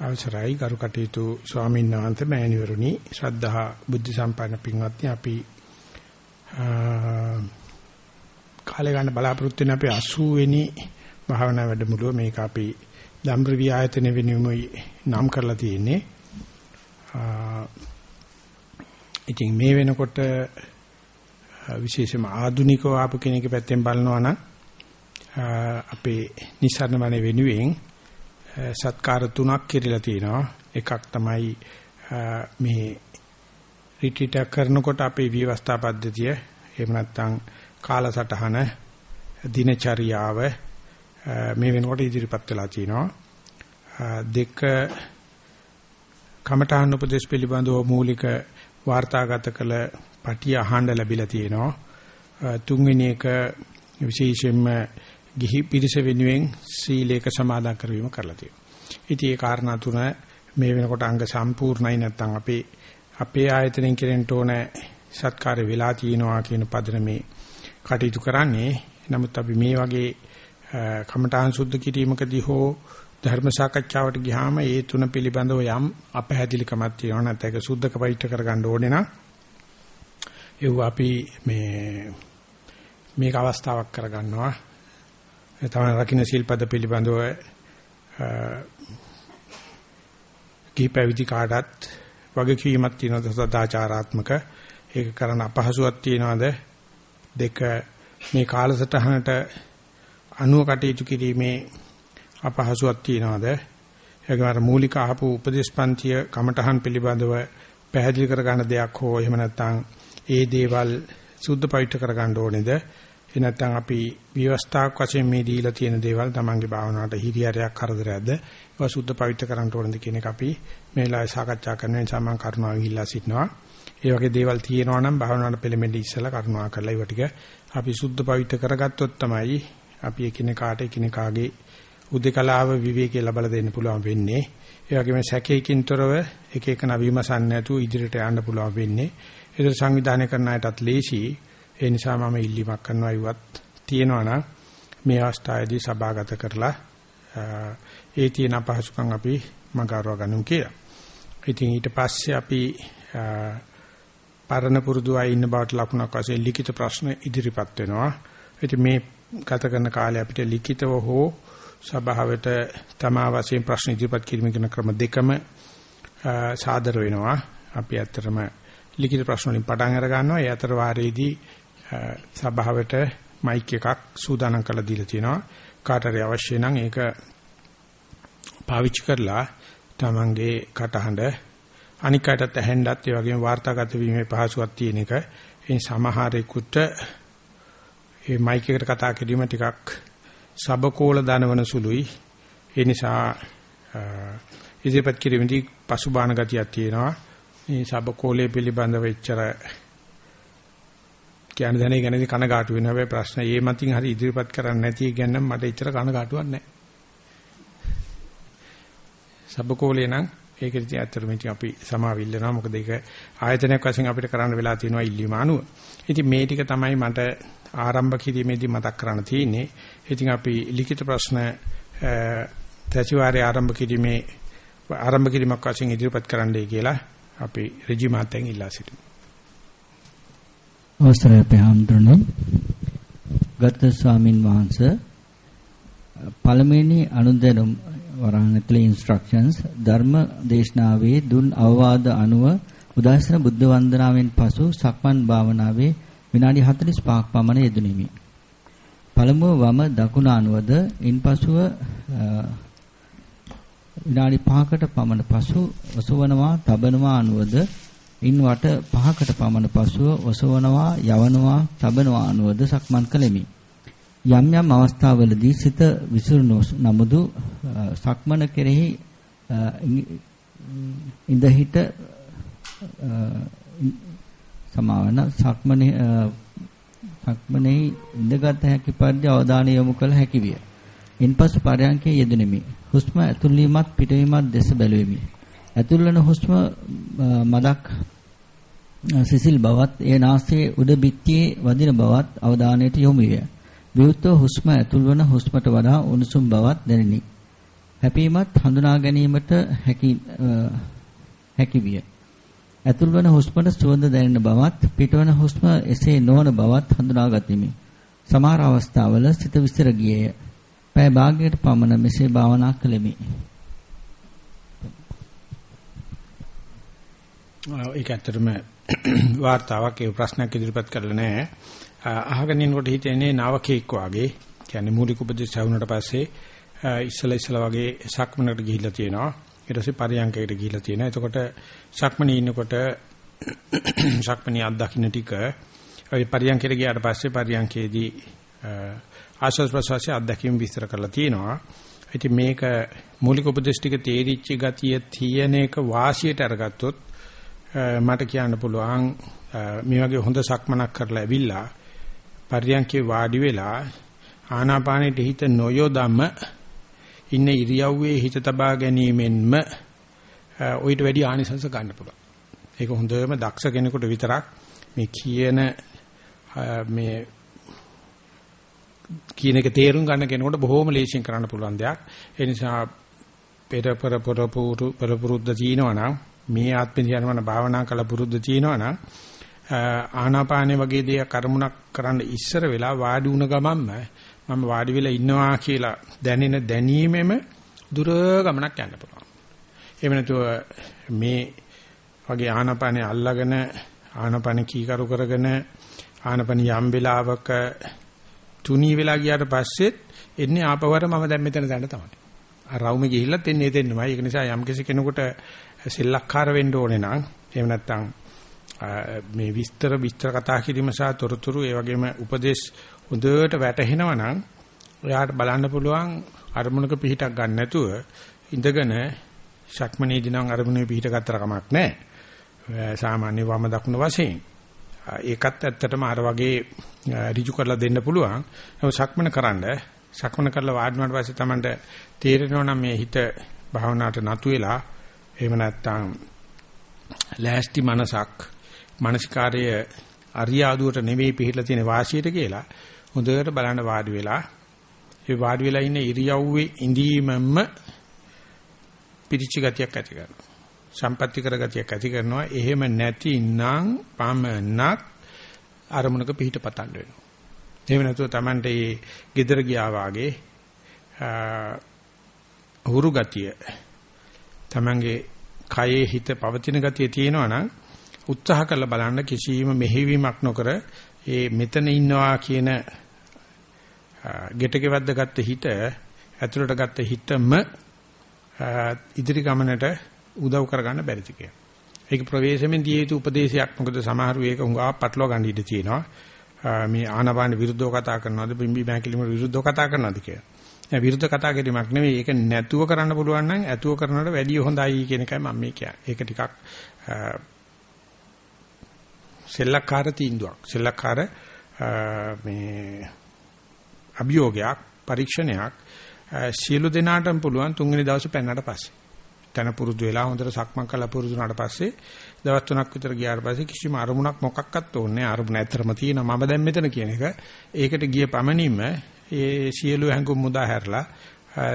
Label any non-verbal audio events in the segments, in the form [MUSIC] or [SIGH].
අවසරයි ගරු කටයුතු ස්වාමීන් වහන්සේ මෑණිවරුනි ශ්‍රද්ධා බුද්ධ සම්පන්න පින්වත්නි අපි කාලේ ගන්න බලාපොරොත්තු වෙන අපේ 80 වෙනි භාවනා වැඩමුළුව මේක අපි ධම්රවි ආයතන වෙනුමයි නම් කරලා තියෙන්නේ. ඉතින් මේ වෙනකොට විශේෂයෙන්ම ආධුනිකව ආපු කෙනෙක් පැත්තෙන් බලනවා නම් අපේ නිසරණ වනේ වෙනුවෙන් සත්කාර තුනක් කෙරලා තිනවා. එකක් තමයි මේ රිට්‍රීට් කරනකොට අපේ විවස්ථා පද්ධතිය එහෙම නැත්නම් කාලසටහන දිනචරියාව මේ වෙනකොට ඉදිරිපත් වෙලා තිනවා. දෙක කමඨාන් උපදේශ පිළිබඳව මූලික වාර්තාගත කළ පටිය අහන්න ලැබිලා තියෙනවා. තුන්වෙනි එක විශේෂයෙන්ම ගිහි පිරිස වෙනුවෙන් සීලේක සමාදන් කරවීම කරලා තියෙනවා. ඉතින් ඒ කාරණා තුන මේ වෙනකොට අංග සම්පූර්ණයි නැත්නම් අපේ අපේ ආයතනයෙන් කෙරෙන්න ඕන සත්කාරය වෙලා තියෙනවා කියන පදනමේ කටයුතු කරන්නේ. නමුත් අපි මේ වගේ කමඨාන් සුද්ධ කිරීමකදී හෝ ධර්ම සාකච්ඡාවට ගියාම ඒ තුන පිළිබඳව යම් අපහැදිලිකමක් තියෙනවා නැත්නම් ඒක සුද්ධක පවිත්‍ර කරගන්න ඕනේ නම් ඒව අපි මේ මේක අවස්ථාවක් කරගන්නවා තමයි රකින්න ශිල්පද පිළිබඳව කීපවිදි කාටත් වගකීමක් තියෙනවද? සදාචාරාත්මක. ඒක කරන්න අපහසුයක් තියෙනවද? දෙක මේ කාලසටහනට අනුව කටයුතු කිරීමේ අපහසුයක් තියෙනවද? ඒකම අර මූලික අහපු උපදේශපන්තිය කමඨහන් පිළිබඳව පැහැදිලි කර ගන්න දෙයක් හෝ එහෙම නැත්නම් ඒ දේවල් සුද්ධ පවිත්‍ර කර ගන්න ඕනේද? ඒ නැත්නම් අපි විවස්ථාවක් වශයෙන් මේ දීලා තියෙන දේවල් තමන්ගේ භාවනාවට හිරියරයක් කරදරයක්ද ඒවා සුද්ධ පවිත්‍ර කරන්න ඕනද කියන එක අපි මේ වෙලාවේ සාකච්ඡා කරන නිසා මම කරුණාව ඉල්ලා සිටිනවා. ඒ වගේ දේවල් තියෙනවා නම් භාවනාවට පෙළඹෙන්න ඉස්සලා කරුණා කරලා ඒව ටික අපි සුද්ධ පවිත්‍ර කරගත්තොත් තමයි අපි එකිනෙකාට එකිනෙකාගේ උදේකලාව විවේකී ලබලා දෙන්න පුළුවන් වෙන්නේ. ඒ වගේම සැකේකින් තොරව එක එක නවීමසන් නැතුව ඉදිරියට යන්න පුළුවන් වෙන්නේ. ඒක සංවිධානය කරන අයටත් ලේසි. ඒ නිසා මම ඉල්ලීමක් කරනවා ඉවත් තියෙනවා නම් මේ අවස්ථාවේදී සභාගත කරලා ඒ තියෙන අපහසුකම් අපි මගහරව ගන්නු කියලා. ඉතින් ඊට පස්සේ අපි පරණ පුරුදු අය ඉන්න බවට ලකුණක් වශයෙන් ලිඛිත ප්‍රශ්න ඉදිරිපත් වෙනවා. ඉතින් මේ ගත කරන කාලේ අපිට ලිඛිතව හෝ සභාවට තමා වශයෙන් ප්‍රශ්න ඉදිරිපත් කිරීම කියන ක්‍රම දෙකම සාදර වෙනවා. අපි ඇත්තටම ලිඛිත ප්‍රශ්න වලින් පටන් අර ගන්නවා. ඒ අතර වාරයේදී සභාවට මයික් එකක් සූදානම් කරලා දීලා තියෙනවා. කාට හරි අවශ්‍ය නම් ඒක පාවිච්චි කරලා තමන්ගේ කටහඬ අනික් අයටත් ඇහෙන්නත් ඒ වගේම වාර්තාගත වීමේ පහසුවක් තියෙන එක. ඒ සමහරෙකුට මේ මයික් එකට කතා කිරීම ටිකක් සබකෝල දනවන සුළුයි. ඒ නිසා ඉදිරිපත් කිරීමේදී පසුබාහන ගතියක් තියෙනවා. මේ සබකෝලයේ පිළිබඳව එච්චර කියන දැනේ ගැනදී කනගාටු වෙන හැබැයි ප්‍රශ්න ඒ මතින් හරි ඉදිරිපත් කරන්නේ නැති ගැන මට එච්චර කනගාටුවක් නැහැ. සබකෝලේ නම් ඒක ඉතින් ඇත්තටම ඉතින් අපි සමාවිල්ලනවා මොකද ඒක ආයතනයක් වශයෙන් අපිට කරන්න වෙලා තියෙනවා ඉල්ලීම අනුව. ඉතින් මේ ටික තමයි මට ආරම්භ කිරීමේදී මතක් කරන්න තියෙන්නේ. ඉතින් අපි ලිඛිත ප්‍රශ්න තැචිවාරයේ ආරම්භ කිරීමේ ආරම්භ කිරීමක් වශයෙන් ඉදිරිපත් කරන්නයි කියලා අපි රජි මාතෙන් ඉල්ලා සිටිනවා. අවසරයි අපේ හඳුනන ගත ස්වාමින් වහන්සේ පළමුවෙනි අනුදැනුම් වරහන් ඇතුලේ ඉන්ස්ට්‍රක්ෂන්ස් ධර්ම දේශනාවේ දුන් අවවාද අනුව උදාසන බුද්ධ වන්දනාවෙන් පසු සක්මන් භාවනාවේ විනාඩි 45ක් පමණ යෙදුණෙමි. පළමුව වම දකුණ අනුවද ඉන්පසුව විනාඩි 5කට පමණ පසු ඔසවනවා තබනවා අනුවද ඉන් වට පහකට පමණ පසුව ඔසවනවා යවනවා තබනවා අනුවද සක්මන් කළෙමි. යම් යම් අවස්ථාවලදී සිත විසිරුණු නමුදු සක්මන කෙරෙහි ඉඳ හිට සමාවන සක්මනේ සක්මනේ ඉඳගත් හැකි පරිදි අවධානය යොමු කළ හැකි විය. ඉන්පසු පරයන්කේ යෙදුණෙමි. හුස්ම ඇතුල් වීමත් පිටවීමත් දෙස බැලුවෙමි. ඇතුල් වන හුස්ම මදක් සිසිල් බවත් ඒ නාසයේ උඩ බිත්තියේ වදින බවත් අවධානයට යොමු විය. විවුර්තව හුස්ම ඇතුල් වන හුස්මට වඩා උණුසුම් බවක් දැනිනි. හැපීමත් හඳුනා ගැනීමට හැකි හැකි විය. ඇතුල්වන හුස්මට සුවඳ දැනෙන බවත් පිටවන හුස්ම එසේ නොවන බවත් හඳුනා ගතිමි. සමහර අවස්ථාවල සිත විසිර ගියේය. පැය භාගයකට පමණ මෙසේ භාවනා කළෙමි. ඒක ඇත්තටම [CLEARS THROAT] වார்த்தාවක් ඒ ප්‍රශ්නයක් ඉදිරිපත් කරලා නැහැ. අහගෙන ඉන්නකොට හිතෙන්නේ නාවකෙක් වාගේ කියන්නේ මූලික උපදේශ ලැබුණාට පස්සේ ඉස්සලා ඉස්සලා වගේ සක්මනකට ගිහිල්ලා තියෙනවා. ඊට පස්සේ පරියංකයට ගිහිල්ලා තියෙනවා. එතකොට සක්මනේ ඉන්නකොට [CLEARS THROAT] සක්මනේ අත් දක්ින ටික ඒ පරියංකයට ගියාට පස්සේ පරියංකයේදී ආශස් ප්‍රසවාසයේ අත්දැකීම් විස්තර කරලා තියෙනවා. ඉතින් මේක මූලික උපදේශ ටික තේරිච්ච ගතිය තියෙන එක වාසියට අරගත්තොත් මට කියන්න පුළුවන් මේ වගේ හොඳ සක්මනක් කරලා ඇවිල්ලා පරියන්කේ වාඩි වෙලා ආනාපානෙට හිත නොයොදම ඉන්න ඉරියව්වේ හිත තබා ගැනීමෙන්ම ඔయిత වැඩි ආනිසංස ගන්න පුළුවන්. ඒක හොඳම දක්ෂ කෙනෙකුට විතරක් මේ කියන මේ කියන එක තේරුම් ගන්න කෙනෙකුට බොහොම ලේසියෙන් කරන්න පුළුවන් දෙයක්. ඒ නිසා පෙර පෙර පෙර පෙර පුරුද්ද තිනවනම් මේ ආත්මෙ යනවන භාවනා කළ පුරුද්ද තිනවනම් ආනාපානෙ වගේ දෙයක් කර්මුණක් කරන්න ඉස්සර වෙලා වාඩි වුණ ගමන්ම මම වාඩි වෙලා ඉන්නවා කියලා දැනෙන දැනීමෙම දුර ගමනක් යන්න පුළුවන්. එහෙම නැතුව මේ වගේ ආනාපානෙ අල්ලාගෙන ආනාපානෙ කීකරු කරගෙන ආනාපාන යම් වෙලාවක තුනී වෙලා ගියාට පස්සෙත් එන්නේ ආපවර මම දැන් මෙතන දැන තමයි. අර රවුමේ ගිහිල්ලත් එන්නේ එතෙන්නමයි. ඒක නිසා යම් කෙනෙකුට සෙල්ලක්කාර වෙන්න ඕනේ නම් එහෙම නැත්නම් මේ විස්තර විස්තර කතා කිරීම සහ තොරතුරු ඒ වගේම උපදේශ හොඳට වැටහෙනවා නම් ඔයාට බලන්න පුළුවන් අරමුණක පිහිටක් ගන්න නැතුව ඉඳගෙන ශක්මනේදී නම් අරමුණේ පිහිට ගත්තර කමක් නැහැ. සාමාන්‍ය වම දකුණ වශයෙන්. ඒකත් ඇත්තටම අර වගේ ඍජු කරලා දෙන්න පුළුවන්. නමුත් ශක්මන කරන්න ශක්මන කරලා වාඩිවුණාට පස්සේ Tamanට තේරෙනවා නම් මේ හිත භාවනාවට නතු වෙලා එහෙම නැත්නම් ලෑස්ති මනසක් මානසිකාර්ය අරියාදුවට නෙවෙයි පිළිලා තියෙන වාසියට කියලා හොඳට බලන්න වාඩි වෙලා ඒ වාඩි වෙලා ඉන්න ඉරියව්වේ ඉඳීමම පිරිචි ගතියක් ඇති කරනවා. සම්පත්‍ති කර ගතියක් ඇති කරනවා. එහෙම නැතිනම් පමනක් අරමුණක පිහිට පතන්න වෙනවා. එහෙම නැතුව Tamante මේ gedara ගියා වාගේ හුරු ගතිය Tamange කයේ හිත පවතින ගතිය තියෙනවා නම් උත්සාහ කරලා බලන්න කිසියම් මෙහෙවීමක් නොකර ඒ මෙතන ඉන්නවා කියන ගෙටකෙවද්ද ගත්ත හිත ඇතුළට ගත්ත හිතම ඉදිරි ගමනට උදව් කරගන්න බැරිද කියලා. ඒක ප්‍රවේශමෙන් දිය යුතු උපදේශයක්. මොකද සමහරු ඒක හුඟා පටලවා ගන්න ඉඩ තියෙනවා. මේ ආනාපාන විරුද්ධව කතා කරනවද පිම්බි මහැකිලිම විරුද්ධව කතා කරනවද කියලා. නෑ විරුද්ධ කතා කිරීමක් නෙවෙයි. ඒක නැතුව කරන්න පුළුවන් නම් ඇතුව කරනවට වැඩිය හොඳයි කියන එකයි මම මේ කියන්නේ. ඒක ටිකක් සෙල්ලක්කාර තීන්දුවක්. සෙල්ලක්කාර මේ අභියෝගයක්, පරීක්ෂණයක් සියලු දෙනාටම පුළුවන් තුන්වෙනි දවසේ පැනනට පස්සේ. තන පුරුදු වෙලා හොඳට සක්මන් කළා පුරුදු වුණාට පස්සේ දවස් තුනක් විතර ගියාට පස්සේ කිසිම අරමුණක් මොකක්වත් ඕනේ නැහැ. අරමුණ ඇත්තරම තියෙනවා. මම දැන් මෙතන කියන එක. ඒකට ගිය පමණින්ම ඒ සියලු හැඟුම් මුදා හැරලා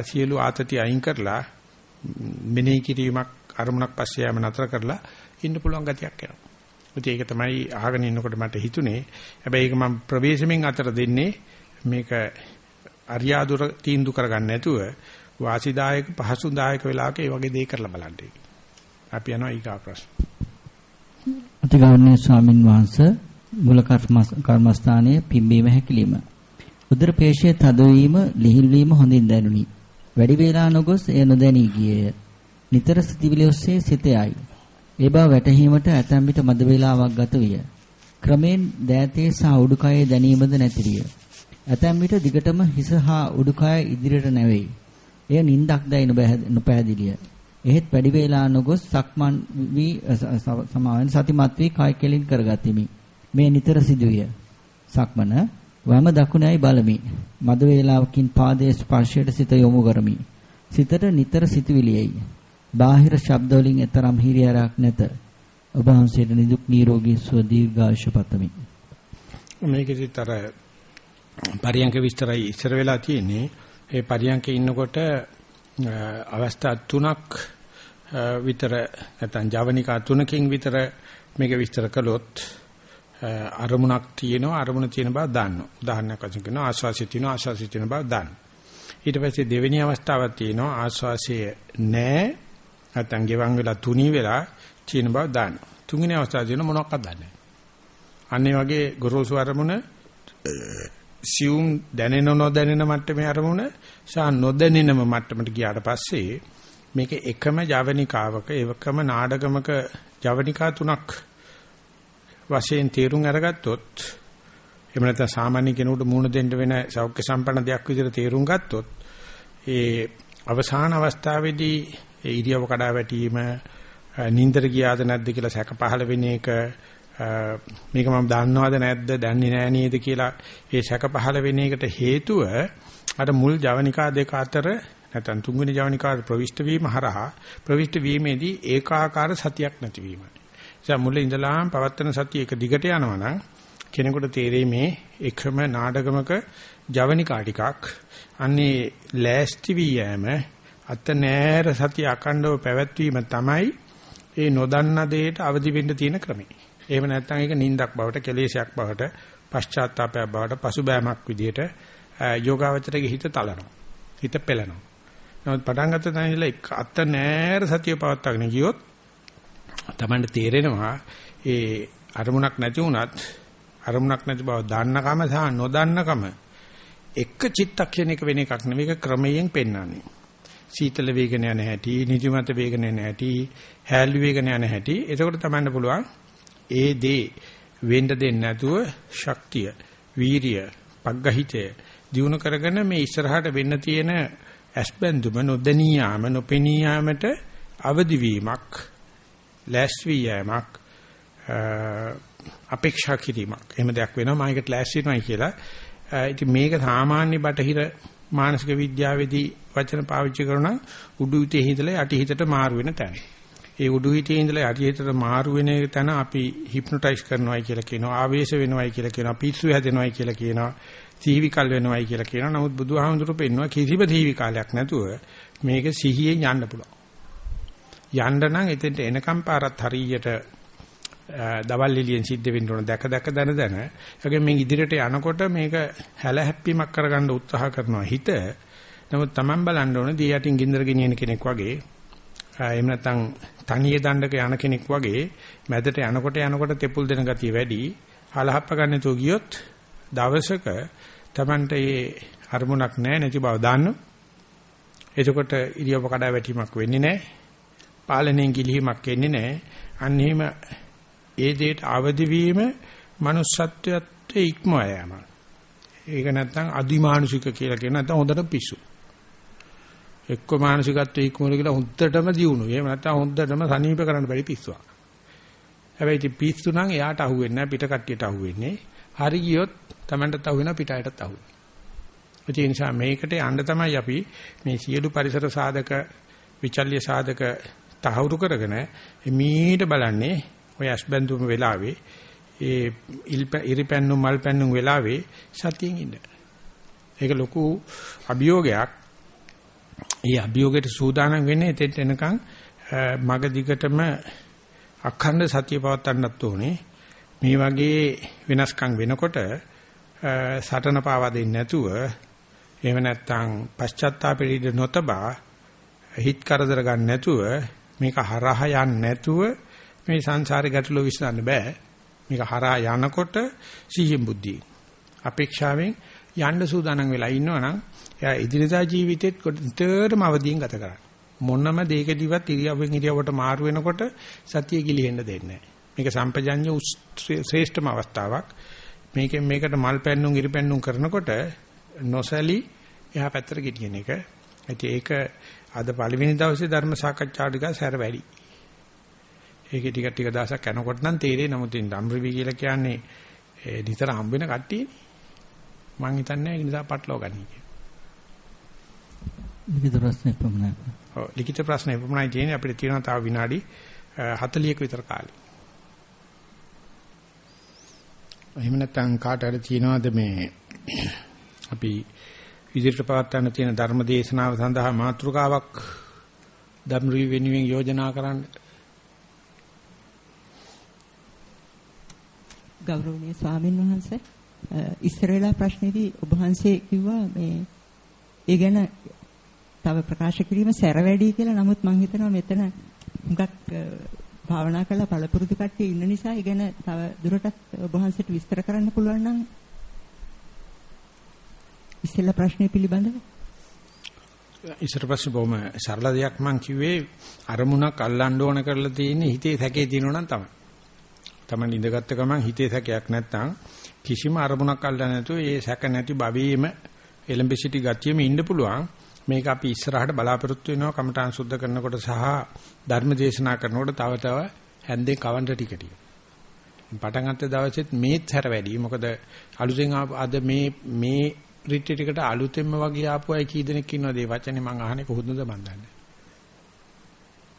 සියලු ආතති අයින් කරලා මෙනෙහි කිරීමක් අරමුණක් පස්සේ යෑම නතර කරලා ඉන්න පුළුවන් ගතියක් එනවා. ඉතින් ඒක තමයි අහගෙන ඉන්නකොට මට හිතුනේ. හැබැයි ඒක මම ප්‍රවේශමෙන් අතර දෙන්නේ මේක අරියාදුර තීන්දුව කරගන්න නැතුව වාසිදායක පහසුදායක වෙලාවක ඒ වගේ දේ කරලා බලන්න. අපි යනවා ඊගා ප්‍රශ්න. අතිගෞරවනීය ස්වාමින් වහන්සේ මුල කර්මස්ථානයේ පිම්බීම හැකිලිම උදර පේශයේ තදවීම ලිහිල් වීම හොඳින් දැනුනි. වැඩි වේලා නොගොස් එය නොදැනී ගියේය. නිතර සිටිවිලි ඔස්සේ සිත යයි. ඒ බව වැටහීමට ඇතැම් විට මද වේලාවක් ගත විය. ක්‍රමෙන් දෑතේ සහ උඩුකයේ දැනීමද නැතිරිය. ඇතැම් විට දිගටම හිස හා උඩුකය ඉදිරියට නැවෙයි. එය නිින්දක් දැයි නොපැහැදිලිය. එහෙත් වැඩි වේලා නොගොස් සක්මන් වී සමාවෙන් සතිමත් වී කය කෙලින් කරගතිමි. මේ නිතර සිදුවිය. සක්මන වම දකුණයි බලමි. මද වේලාවකින් පාදයේ ස්පර්ශයට සිත යොමු කරමි. සිතට නිතර සිතුවිලියයි. බාහිර ශබ්ද වලින් එතරම් හිරියාරක් නැත. ඔබ වහන්සේට නිදුක් නිරෝගී සුව දීර්ඝායුෂ පතමි. මේකෙදිත් අර පරියංක විස්තරයි ඉස්සර වෙලා තියෙන්නේ. ඒ පරියංකේ ඉන්නකොට අවස්ථා තුනක් විතර නැත්නම් ජවනිකා තුනකින් විතර මේක විස්තර කළොත් අරමුණක් තියෙනවා අරමුණ තියෙන බව දන්නවා. උදාහරණයක් වශයෙන් කියනවා ආස්වාසිය තියෙනවා ආස්වාසිය තියෙන බව දන්නවා. ඊට පස්සේ දෙවෙනි අවස්ථාවක් තියෙනවා ආස්වාසිය නැහැ නැත්නම් ගෙවන් වෙලා තුනී වෙලා තියෙන බව දන්නවා. තුන්වෙනි අවස්ථාව තියෙන මොනවක්වත් දන්නේ නැහැ. අන්න ඒ වගේ ගොරෝසු අරමුණ සියුම් දැනෙන නොදැනෙන මට්ටමේ අරමුණ සහ නොදැනෙනම මට්ටමට ගියාට පස්සේ මේක එකම ජවනිකාවක ඒකම නාඩගමක ජවනිකා තුනක් වශයෙන් තීරුම් අරගත්තොත් එහෙම නැත්නම් සාමාන්‍ය කෙනෙකුට මූණ දෙන්න වෙන සෞඛ්‍ය සම්පන්න දෙයක් විදිහට තීරුම් ගත්තොත් ඒ අවසාන අවස්ථාවේදී ඒ ඉරියව කඩා වැටීම නින්දර ගියාද නැද්ද කියලා සැක පහළ වෙන එක මේක මම දන්නවද නැද්ද දන්නේ නෑ නේද කියලා ඒ සැක පහළ වෙන එකට හේතුව අර මුල් ජවනිකා දෙක අතර නැත්නම් තුන්වෙනි ජවනිකා ප්‍රවිෂ්ඨ වීම හරහා ප්‍රවිෂ්ඨ වීමේදී ඒකාකාර සතියක් නැතිවීමයි. ඒ මුල ඉඳලාම පවත්තන සතිය එක දිගට යනවා නම් කෙනෙකුට තේරෙයි මේ එකම නාඩගමක ජවනිකා ටිකක් අන්නේ ලෑස්ති වී යෑම අත නෑර සතිය අකණ්ඩව පැවැත්වීම තමයි ඒ නොදන්න දෙයට අවදි වෙන්න තියෙන ක්‍රමය. එහෙම නැත්නම් ඒක නිින්දක් බවට, කෙලෙසයක් බවට, පශ්චාත්තාපයක් බවට, පසුබෑමක් විදියට යෝගාවචරයේ හිත තලනවා. හිත පෙළනවා. නමුත් පටන් ගත්ත තැන ඉඳලා එක අත නෑර සතිය පවත්වාගෙන ගියොත් තමන්ට තේරෙනවා ඒ අරමුණක් නැති වුණත් අරමුණක් නැති බව දන්නකම සහ නොදන්නකම එක චිත්තක්ෂණයක වෙන එකක් නෙවෙයි ක්‍රමයෙන් පෙන්වන්නේ. සීතල වේගන යන හැටි, නිදිමත වේගන යන හැටි, හැල්ලු වේගන යන හැටි. එතකොට තමන්ට පුළුවන් ඒ දේ වෙන්න දෙන්නේ නැතුව ශක්තිය, වීරිය, පග්ගහිතය දිනු කරගෙන මේ ඉස්සරහට වෙන්න තියෙන ඇස්බැඳුම නොදැනී යාම නොපෙනී යාමට අවදි වීමක් ලෑස්වි යෑමක් අපේක්ෂා කිරීමක් එහෙම දෙයක් වෙනවා මම ඒකට ලෑස්ති වෙනවයි කියලා ඉතින් මේක සාමාන්‍ය බටහිර මානසික විද්‍යාවේදී වචන පාවිච්චි කරන උඩු හිතේ හිතලා යටි හිතට මාරු වෙන තැන. ඒ උඩු හිතේ ඉඳලා යටි හිතට මාරු වෙන තැන අපි හිප්නොටයිස් කරනවායි කියලා කියනවා ආවේශ වෙනවායි කියලා කියනවා පිස්සු හැදෙනවායි කියලා කියනවා සීවිකල් වෙනවයි කියලා කියනවා. නමුත් බුදුහාමුදුරුවෝ පෙන්නවා කිසිම සීවිකාලයක් නැතුව මේක සිහියෙන් යන්න පුළුවන්. යන්න නම් එතෙන්ට එනකම් පාරත් හරියට දවල් එළියෙන් සිද්ධ වෙන්න ඕන දැක දැක දන දන. ඒගොල්ලෝ මේ ඉදිරියට යනකොට මේක හැල හැප්පීමක් කරගන්න උත්සාහ කරනවා හිත. නමුත් Taman බලන්න ඕනේ දී යටින් ගින්දර ගෙනියන කෙනෙක් වගේ. එහෙම නැත්නම් තනියේ දණ්ඩක යන කෙනෙක් වගේ මැදට යනකොට යනකොට තෙපුල් දෙන ගතිය වැඩි. හලහප්ප ගන්න තු ගියොත් දවසක Tamanට ඒ අරමුණක් නැහැ නැති බව දාන්න. එතකොට ඉරියව්ව කඩා වැටීමක් වෙන්නේ නැහැ. පාලනයෙන් ගිලිහීමක් එන්නේ නැහැ. අන්න එහෙම ඒ දෙයට අවදි වීම manussත්වයට ඉක්මවා යෑම. ඒක නැත්තම් අදිමානුෂික කියලා කියන නැත්තම් හොඳට පිස්සු. එක්ක මානසිකත්වයේ ඉක්මවල කියලා හොඳටම දියුණු. එහෙම නැත්තම් හොඳටම සනීප කරන්න බැරි පිස්සුවක්. හැබැයි ඉතින් පිස්සු නම් එයාට අහුවෙන්නේ නැහැ පිට කට්ටියට අහුවෙන්නේ. හරි ගියොත් Tamanටත් අහු වෙනවා පිටායටත් අහු වෙනවා. ඒ නිසා මේකට යන්න තමයි අපි මේ සියලු පරිසර සාධක විචල්්‍ය සාධක තහවුරු කරගෙන මීට බලන්නේ ඔය අස්බන්දුම වෙලාවේ ඒ ඉරිපැන්නුම් මල්පැන්නුම් වෙලාවේ සතියෙන් ඉන්න. ඒක ලොකු අභියෝගයක්. ඒ අභියෝගයට සූදානම් වෙන්නේ එතෙන්ට එනකන් මග දිගටම අඛණ්ඩ සතිය පවත්වන්නත් ඕනේ. මේ වගේ වෙනස්කම් වෙනකොට සටන පාවා දෙන්නේ නැතුව එහෙම නැත්නම් පශ්චාත්තාපෙට නොතබා හිත කරදර ගන්න නැතුව මේක හරහා යන්නේ නැතුව මේ සංසාරේ ගැටලුව විසඳන්න බෑ. මේක හරහා යනකොට සිහිය බුද්ධිය අපේක්ෂාවෙන් යන්න සූදානම් වෙලා ඉන්නවනම් එයා ඉදිරියදා ජීවිතෙත් කොතරම් අවදීන් ගත කරන්නේ. මොනම දෙයකදීවත් ඉරියව්වෙන් ඉරියව්වට මාරු වෙනකොට සතිය ගිලිහෙන්න දෙන්නේ නැහැ. මේක සම්පජඤ්ඤ ශ්‍රේෂ්ඨම අවස්ථාවක්. මේකෙන් මේකට මල් පැන්නුම් ඉරි පැන්නුම් කරනකොට නොසැලී එහා පැත්තට ගෙනියන එක. ඉතින් ඒක අද පළවෙනි දවසේ ධර්ම සාකච්ඡා ටික සැර වැඩි. ඒකේ ටික ටික දවසක් යනකොට නම් තේරෙයි නමුත් ධම්රවි කියලා කියන්නේ නිතර හම්බ වෙන කට්ටියනේ. මං හිතන්නේ ඒක නිසා පටලවා ගන්න කියලා. ලිඛිත ප්‍රශ්න එපමණයි. ඔව් ලිඛිත ප්‍රශ්න එපමණයි තියෙන්නේ අපිට තියෙනවා තව විනාඩි 40ක විතර කාලේ. එහෙම නැත්නම් කාට හරි තියනවාද මේ අපි ඉදිරියට පවත්වන්න තියෙන ධර්ම දේශනාව සඳහා මාතෘකාවක් ධම්රි වෙනුවෙන් යෝජනා කරන්න. ගෞරවනීය ස්වාමීන් වහන්සේ ඉස්සරලා ප්‍රශ්නේදී ඔබ වහන්සේ කිව්වා මේ ඒ ගැන තව ප්‍රකාශ කිරීම සැර වැඩි කියලා. නමුත් මම හිතනවා මෙතන හුඟක් භාවනා කරලා පළපුරුදු කට්ටිය ඉන්න නිසා ඒ ගැන තව දුරටත් ඔබ වහන්සේට විස්තර කරන්න පුළුවන් නම් ඉස්සෙල්ලා ප්‍රශ්නේ පිළිබඳව ඉස්සර පස්සේ බොහොම සරල දෙයක් මම කිව්වේ අරමුණක් අල්ලන්න ඕන කරලා තියෙන්නේ හිතේ සැකේ තියෙනවා නම් තමයි. Taman ඉඳගත්ත ගමන් හිතේ සැකයක් නැත්නම් කිසිම අරමුණක් අල්ලන්න නැතුව ඒ සැක නැති භවයේම එලඹ සිටි ගතියෙම ඉන්න පුළුවන්. මේක අපි ඉස්සරහට බලාපොරොත්තු වෙනවා කමඨාන් සුද්ධ කරනකොට සහ ධර්ම දේශනා කරනකොට තව තව හැන්දේ කවන්ට ටික ටික. පටන් ගන්න දවසෙත් මේත් හැර වැඩි. මොකද අලුතෙන් අද මේ මේ රිට්‍රීට් එකට අලුතෙන්ම වගේ ආපු අය කී දෙනෙක් ඉන්නවද ඒ වචනේ මම අහන්නේ කොහොමද මන් දන්නේ.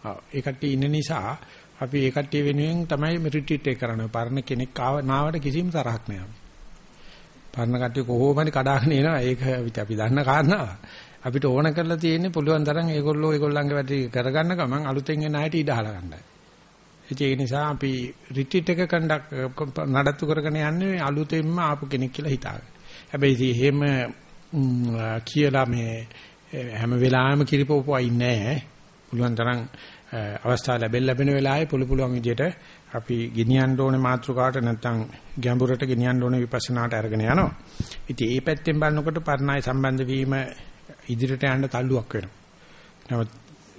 ආ ඒ කට්ටිය ඉන්න නිසා අපි ඒ කට්ටිය වෙනුවෙන් තමයි මේ රිට්‍රීට් එක කරන්නේ. පරණ කෙනෙක් ආව නාවට කිසිම තරහක් නෑ. පරණ කට්ටිය කොහොම හරි කඩාගෙන එනවා. ඒක අපි දන්න කාරණාව. අපිට ඕන කරලා තියෙන්නේ පුළුවන් තරම් ඒගොල්ලෝ ඒගොල්ලන්ගේ වැඩි කරගන්න ගමන් අලුතෙන් එන අයට ඉඩ හලා ගන්නයි. ඒ නිසා අපි රිට්‍රීට් එක කණ්ඩක් නඩත්තු කරගෙන යන්නේ අලුතෙන්ම ආපු කෙනෙක් කියලා හිතාගෙන. හැබැයි එහෙම කියලා මේ හැම වෙලාවෙම කිරිපොපුවා ඉන්නේ නැහැ. පුළුවන් තරම් අවස්ථාව ලැබෙන්න ලැබෙන වෙලාවේ පුළු පුළුවන් විදිහට අපි ගෙනියන්න ඕනේ මාත්‍රකාවට නැත්නම් ගැඹුරට ගෙනියන්න ඕනේ විපස්සනාට අරගෙන යනවා. ඉතින් මේ පැත්තෙන් බලනකොට පර්ණාය සම්බන්ධ වීම ඉදිරියට යන්න තල්ලුවක් වෙනවා. නමුත්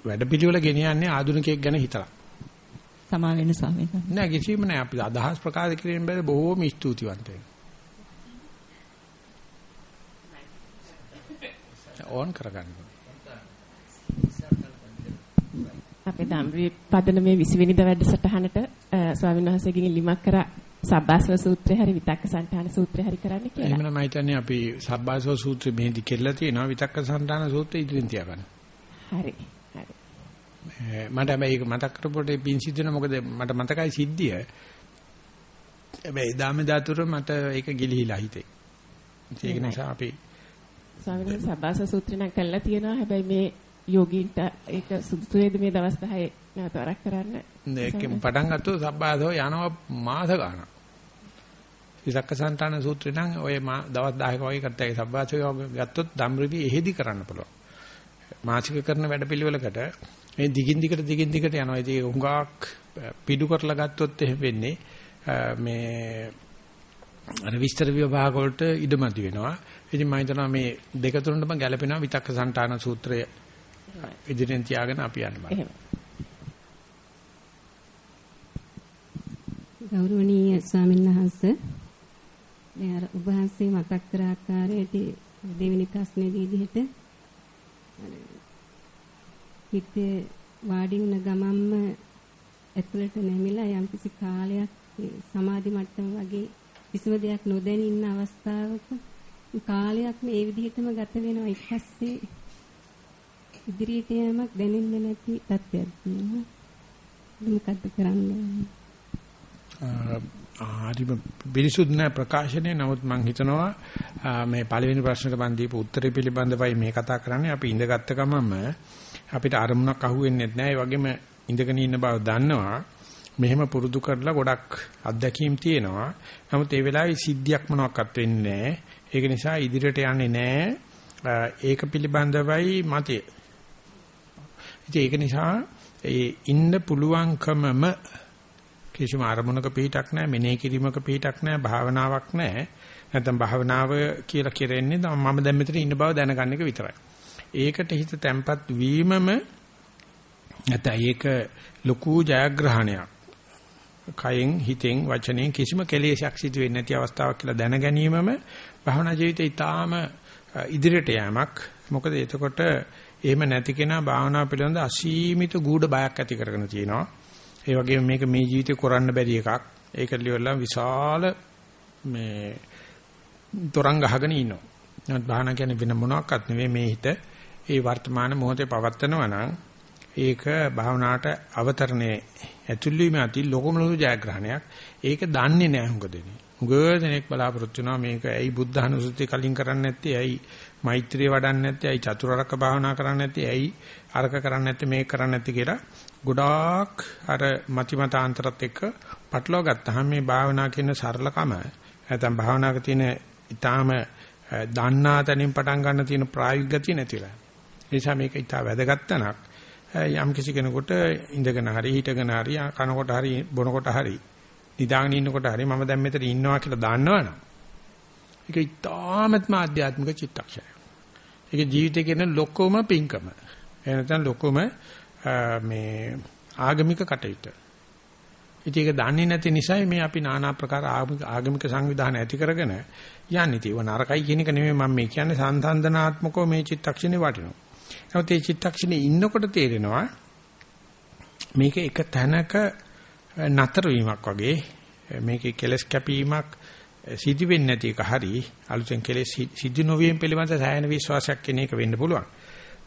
වැඩපිළිවෙල ගෙනියන්නේ ආධුනිකයෙක් ගැන හිතලා. සමා වෙන ස්වාමීන් වහන්සේ. නෑ කිසිම නෑ අපි අදහස් ප්‍රකාශ කිරීම බැල බොහෝම ස්තුතිවන්ත වෙනවා. ඕන් කරගන්න. අපේ ධම්රි පදන මේ 20 වෙනිදා වැඩසටහනට ස්වාමීන් වහන්සේගෙන් ඉල්ලීමක් කරා සබ්බාසව සූත්‍රය හරි විතක්ක සංඨාන සූත්‍රය හරි කරන්න කියලා. එහෙනම් මම හිතන්නේ අපි සබ්බාසව සූත්‍රය මෙහෙදි කෙල්ල තියෙනවා විතක්ක සංඨාන සූත්‍රය ඉදිරියෙන් තියාගන්න. හරි. හරි. මට මේක මතක් කරපොට පින් සිද්ධ වෙන මොකද මට මතකයි සිද්ධිය. හැබැයි දාම දාතුර මට ඒක ගිලිහිලා හිතේ. ඒක නිසා අපි ස්වාමීන් වහන්සේ සබ්බාසව සූත්‍රය නම් කළා තියෙනවා. හැබැයි මේ යෝගීන්ට ඒක සුදුසු වේද මේ දවස් 10 නැවත වරක් කරන්න. මේකෙන් පටන් ගත්තොත් සබ්බාසව යනවා මාස ගාණක්. විසක්ක සන්තාන සූත්‍රේ නම් ඔය දවස් 10ක වගේ කරතයි සබ්බාසව ගත්තොත් ධම්රවි එහෙදි කරන්න පුළුවන්. මාසික කරන වැඩපිළිවෙලකට මේ දිගින් දිගට දිගින් දිගට යනවා. ඉතින් හුඟක් පිටු කරලා ගත්තොත් එහෙම වෙන්නේ මේ අර විස්තර විභාග වලට ඉඩමදි වෙනවා. ඉතින් මම හිතනවා මේ දෙක තුනටම ගැලපෙනවා විතක්ක සන්තාන සූත්‍රය ඉදිරියෙන් තියාගෙන අපි යන්න බලමු. ගෞරවනීය ස්වාමීන් වහන්සේ දැන් අර ඔබ වහන්සේ මතක් කර ආකාරයට දෙවෙනි ප්‍රශ්නේදී විදිහට හිතේ වාඩි වුණ ගමන්ම ඇතුළට නැමිලා යම්කිසි කාලයක් සමාධි මට්ටම වගේ කිසිම දෙයක් නොදැනී ඉන්න අවස්ථාවක කාලයක් මේ විදිහටම ගත වෙනවා. ඊපස්සේ ඉදිරියට යෑමක් දැනෙන්නේ නැති තත්ත්වයක් තියෙනවා. මොකද්ද කරන්නේ? හරිම පිරිසුදු නැ ප්‍රකාශනය. නමුත් මම හිතනවා මේ පළවෙනි ප්‍රශ්නට මම දීපු උත්තරේ පිළිබඳවයි මේ කතා කරන්නේ. අපි ඉඳගත්ත ගමන්ම අපිට අරමුණක් අහුවෙන්නේ නැහැ ඒ වගේම ඉඳගෙන ඉන්න බව දන්නවා. මෙහෙම පුරුදු කරලා ගොඩක් අත්දැකීම් තියෙනවා. නමුත් ඒ වෙලාවේ සිද්ධියක් මොනවත් වෙන්නේ නැහැ. ඒක නිසා ඉදිරියට යන්නේ නැහැ. ඒක පිළිබඳවයි මතය. ඉතින් ඒක නිසා ඒ ඉන්න පුළුවන්කමම කිසිම අරමුණක පිටක් නැහැ මෙනෙහි කිරීමක පිටක් නැහැ භාවනාවක් නැහැ. නැත්නම් භාවනාව කියලා කෙරෙන්නේ මම දැන් මෙතන ඉන්න බව දැනගන්න එක විතරයි. ඒකට හිත තැම්පත් වීමම නැත්නම් ඒක ලොකු ජයග්‍රහණයක්. කයෙන් හිතෙන් වචනෙන් කිසිම කෙලෙසක් සිදු වෙන්නේ නැති අවස්ථාවක් කියලා දැන ගැනීමම භවනා ජීවිතේ ඊටාම ඉදිරියට යෑමක් මොකද එතකොට එහෙම නැති කෙනා භාවනා පිළිබඳ අසීමිත ගුඩ බයක් ඇති කරගෙන තියෙනවා ඒ වගේම මේක මේ ජීවිතේ කරන්න බැරි එකක්. ඒක ලියවලා විශාල මේ තරංග ගහගෙන ඉන්නවා. නමුත් භාවනා කියන්නේ වෙන මොනවාක්වත් නෙවෙයි මේ හිත ඒ වර්තමාන මොහොතේ පවත්නවා නම් ඒක භාවනාවට අවතරණයේ ඇතුළු වීම ඇති ලොකුම ලොකු ජයග්‍රහණයක්. ඒක දන්නේ නැහැ හුඟ දෙන්නේ. මුගදෙනෙක් බලාපොරොත්තු වෙනවා මේක ඇයි බුද්ධ අනුසුතිය කලින් කරන්නේ නැත්තේ ඇයි මෛත්‍රිය වඩන්නේ නැත්තේ ඇයි චතුරාර්යක භාවනා කරන්නේ නැත්තේ ඇයි අරක කරන්නේ නැත්තේ මේක කරන්නේ නැත්තේ කියලා ගොඩාක් අර මතිමතාන්තරත් එක්ක පටලවා ගත්තාම මේ භාවනා කියන සරලකම නැත්නම් භාවනාවක තියෙන ඊටාම දන්නා තැනින් පටන් ගන්න තියෙන ප්‍රායෝගික ගතිය නැතිලා. ඒ නිසා මේක ඊටා වැදගත් තැනක්. යම් කිසි කෙනෙකුට ඉඳගෙන හරි හිටගෙන හරි කනකොට හරි බොනකොට හරි නිදාගෙන ඉන්නකොට හරි මම දැන් මෙතන ඉන්නවා කියලා දන්නවනම් ඒක ඊටාමත්ම ආධ්‍යාත්මික චිත්තක්ෂය. ඒක ජීවිතේ කියන ලොකම පිංකම. එහෙනම් ලොකම මේ ආගමික කටයුතු. ඉතින් ඒක දන්නේ නැති නිසා මේ අපි নানা ප්‍රකාර ආගමික සංවිධාන ඇති කරගෙන යන්නේ. ඒව නරකයි කියන එක නෙමෙයි මම මේ කියන්නේ සංසන්දනාත්මකව මේ චිත්තක්ෂණේ වටිනවා. නමුත් මේ චිත්තක්ෂණේ ඉන්නකොට තේරෙනවා මේක එක තැනක නතර වීමක් වගේ මේකේ කෙලස් කැපීමක් සිදු වෙන්නේ නැති එක හරි අලුතෙන් කෙලස් සිදු නොවීම පිළිබඳ සෑහෙන විශ්වාසයක් කෙන එක වෙන්න පුළුවන්.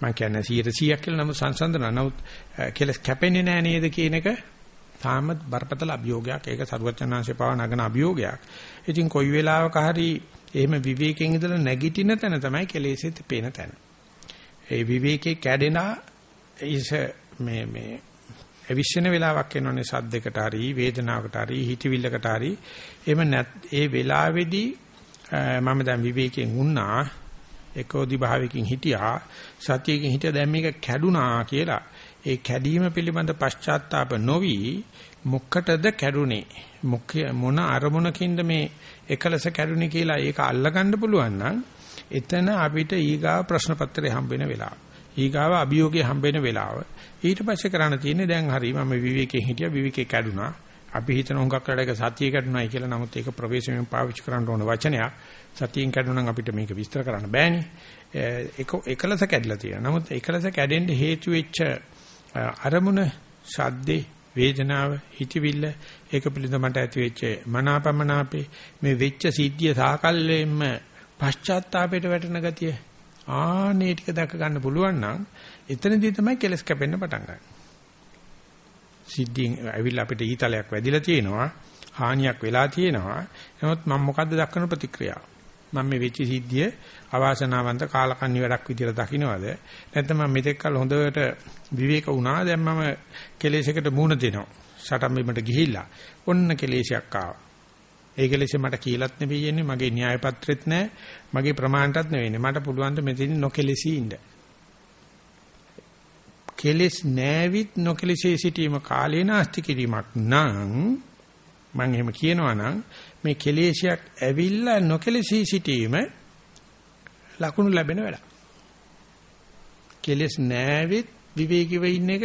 මම කියන්නේ 100%ක් කියලා නමුත් සංසන්දන නමුත් කෙලස් කැපෙන්නේ නැහැ නේද කියන එක තාම බරපතල අභියෝගයක්. ඒක සරුවචනාංශේ පාව නගන අභියෝගයක්. ඉතින් කොයි වෙලාවක හරි එහෙම විවේකයෙන් ඉඳලා නැගිටින තැන තමයි කෙලෙසෙත් පේන තැන. ඒ විවේකේ කැඩෙනා ඉස මේ මේ අවිශ්වෙන වෙලාවක් එනෝනේ සද්දයකට හරි වේදනාවකට හරි හිතවිල්ලකට හරි. එහෙම නැත් ඒ වෙලාවේදී මම දැන් විවේකයෙන් වුණා එකෝදි භාවයකින් හිටියා සතියකින් හිටියා දැන් මේක කැඩුනා කියලා. ඒ කැඩීම පිළිබඳ පශ්චාත්තාප නොවි මොකටද කැඩුනේ? මොන අරමුණකින්ද මේ එකලස කැඩුනේ කියලා ඒක අල්ලගන්න පුළුවන් නම් එතන අපිට ඊගාව ප්‍රශ්න පත්‍රය හම්බ වෙන වෙලාව. ඊගාව අභියෝගය හම්බ වෙන වෙලාව. ඊට පස්සේ කරන්න තියෙන්නේ දැන් හරි මම විවේකයෙන් හිටියා විවේකේ කැඩුනා අපි හිතන හුඟක් වැඩක සතිය කැඩුනායි කියලා නමුත් ඒක ප්‍රවේශයෙන් පාවිච්චි කරන්න ඕන වචනයක්. සතියෙන් කැඩුනනම් අපිට මේක විස්තර කරන්න බෑනේ. ඒක එකලස කැඩලා තියෙනවා. නමුත් එකලස කැඩෙන්න හේතු වෙච්ච අරමුණ ශබ්දේ වේදනාව හිතවිල්ල ඒක පිළිබඳ මට ඇති වෙච්ච මනාපමනාපේ මේ වෙච්ච සිද්ධිය සාකල්යෙම පශ්චාත්තාපයට වැටෙන ගතිය ආනේ ටික දැක ගන්න පුළුවන් නම් එතනදී තමයි කෙලස් කැපෙන්න පටන් ගන්න. සිද්ධියෙන් ඇවිල්ලා අපිට ඊතලයක් වැදිලා තියෙනවා හානියක් වෙලා තියෙනවා. නමුත් මම මොකද්ද දක්වන ප්‍රතික්‍රියාව? මම මේ වෙච්ච සිද්ධිය අවාසනාවන්ත කාලකන්ණි වැඩක් විදියට දකින්නවද නැත්නම් මම මෙතෙක් කල හොඳට විවේක වුණා දැන් මම කෙලෙසයකට මුහුණ දෙනවා සටන් බිමට ගිහිල්ලා ඔන්න කෙලෙසයක් ආවා ඒ කෙලෙස මට කියලාත් නෙවෙයි යන්නේ මගේ න්‍යාය පත්‍රෙත් නැහැ මගේ ප්‍රමාණයටත් නෙවෙයි මට පුළුවන් ද මෙතන නොකෙලෙසී ඉන්න කෙලෙස් නැවිත් නොකෙලෙසී සිටීම කාලේ නාස්ති කිරීමක් නම් මම එහෙම කියනවා නම් මේ කෙලෙසියක් ඇවිල්ලා නොකෙලෙසී සිටීම ලකුණු ලැබෙන වැඩක්. කෙලෙස් නැවෙත් විවේකීව ඉන්න එක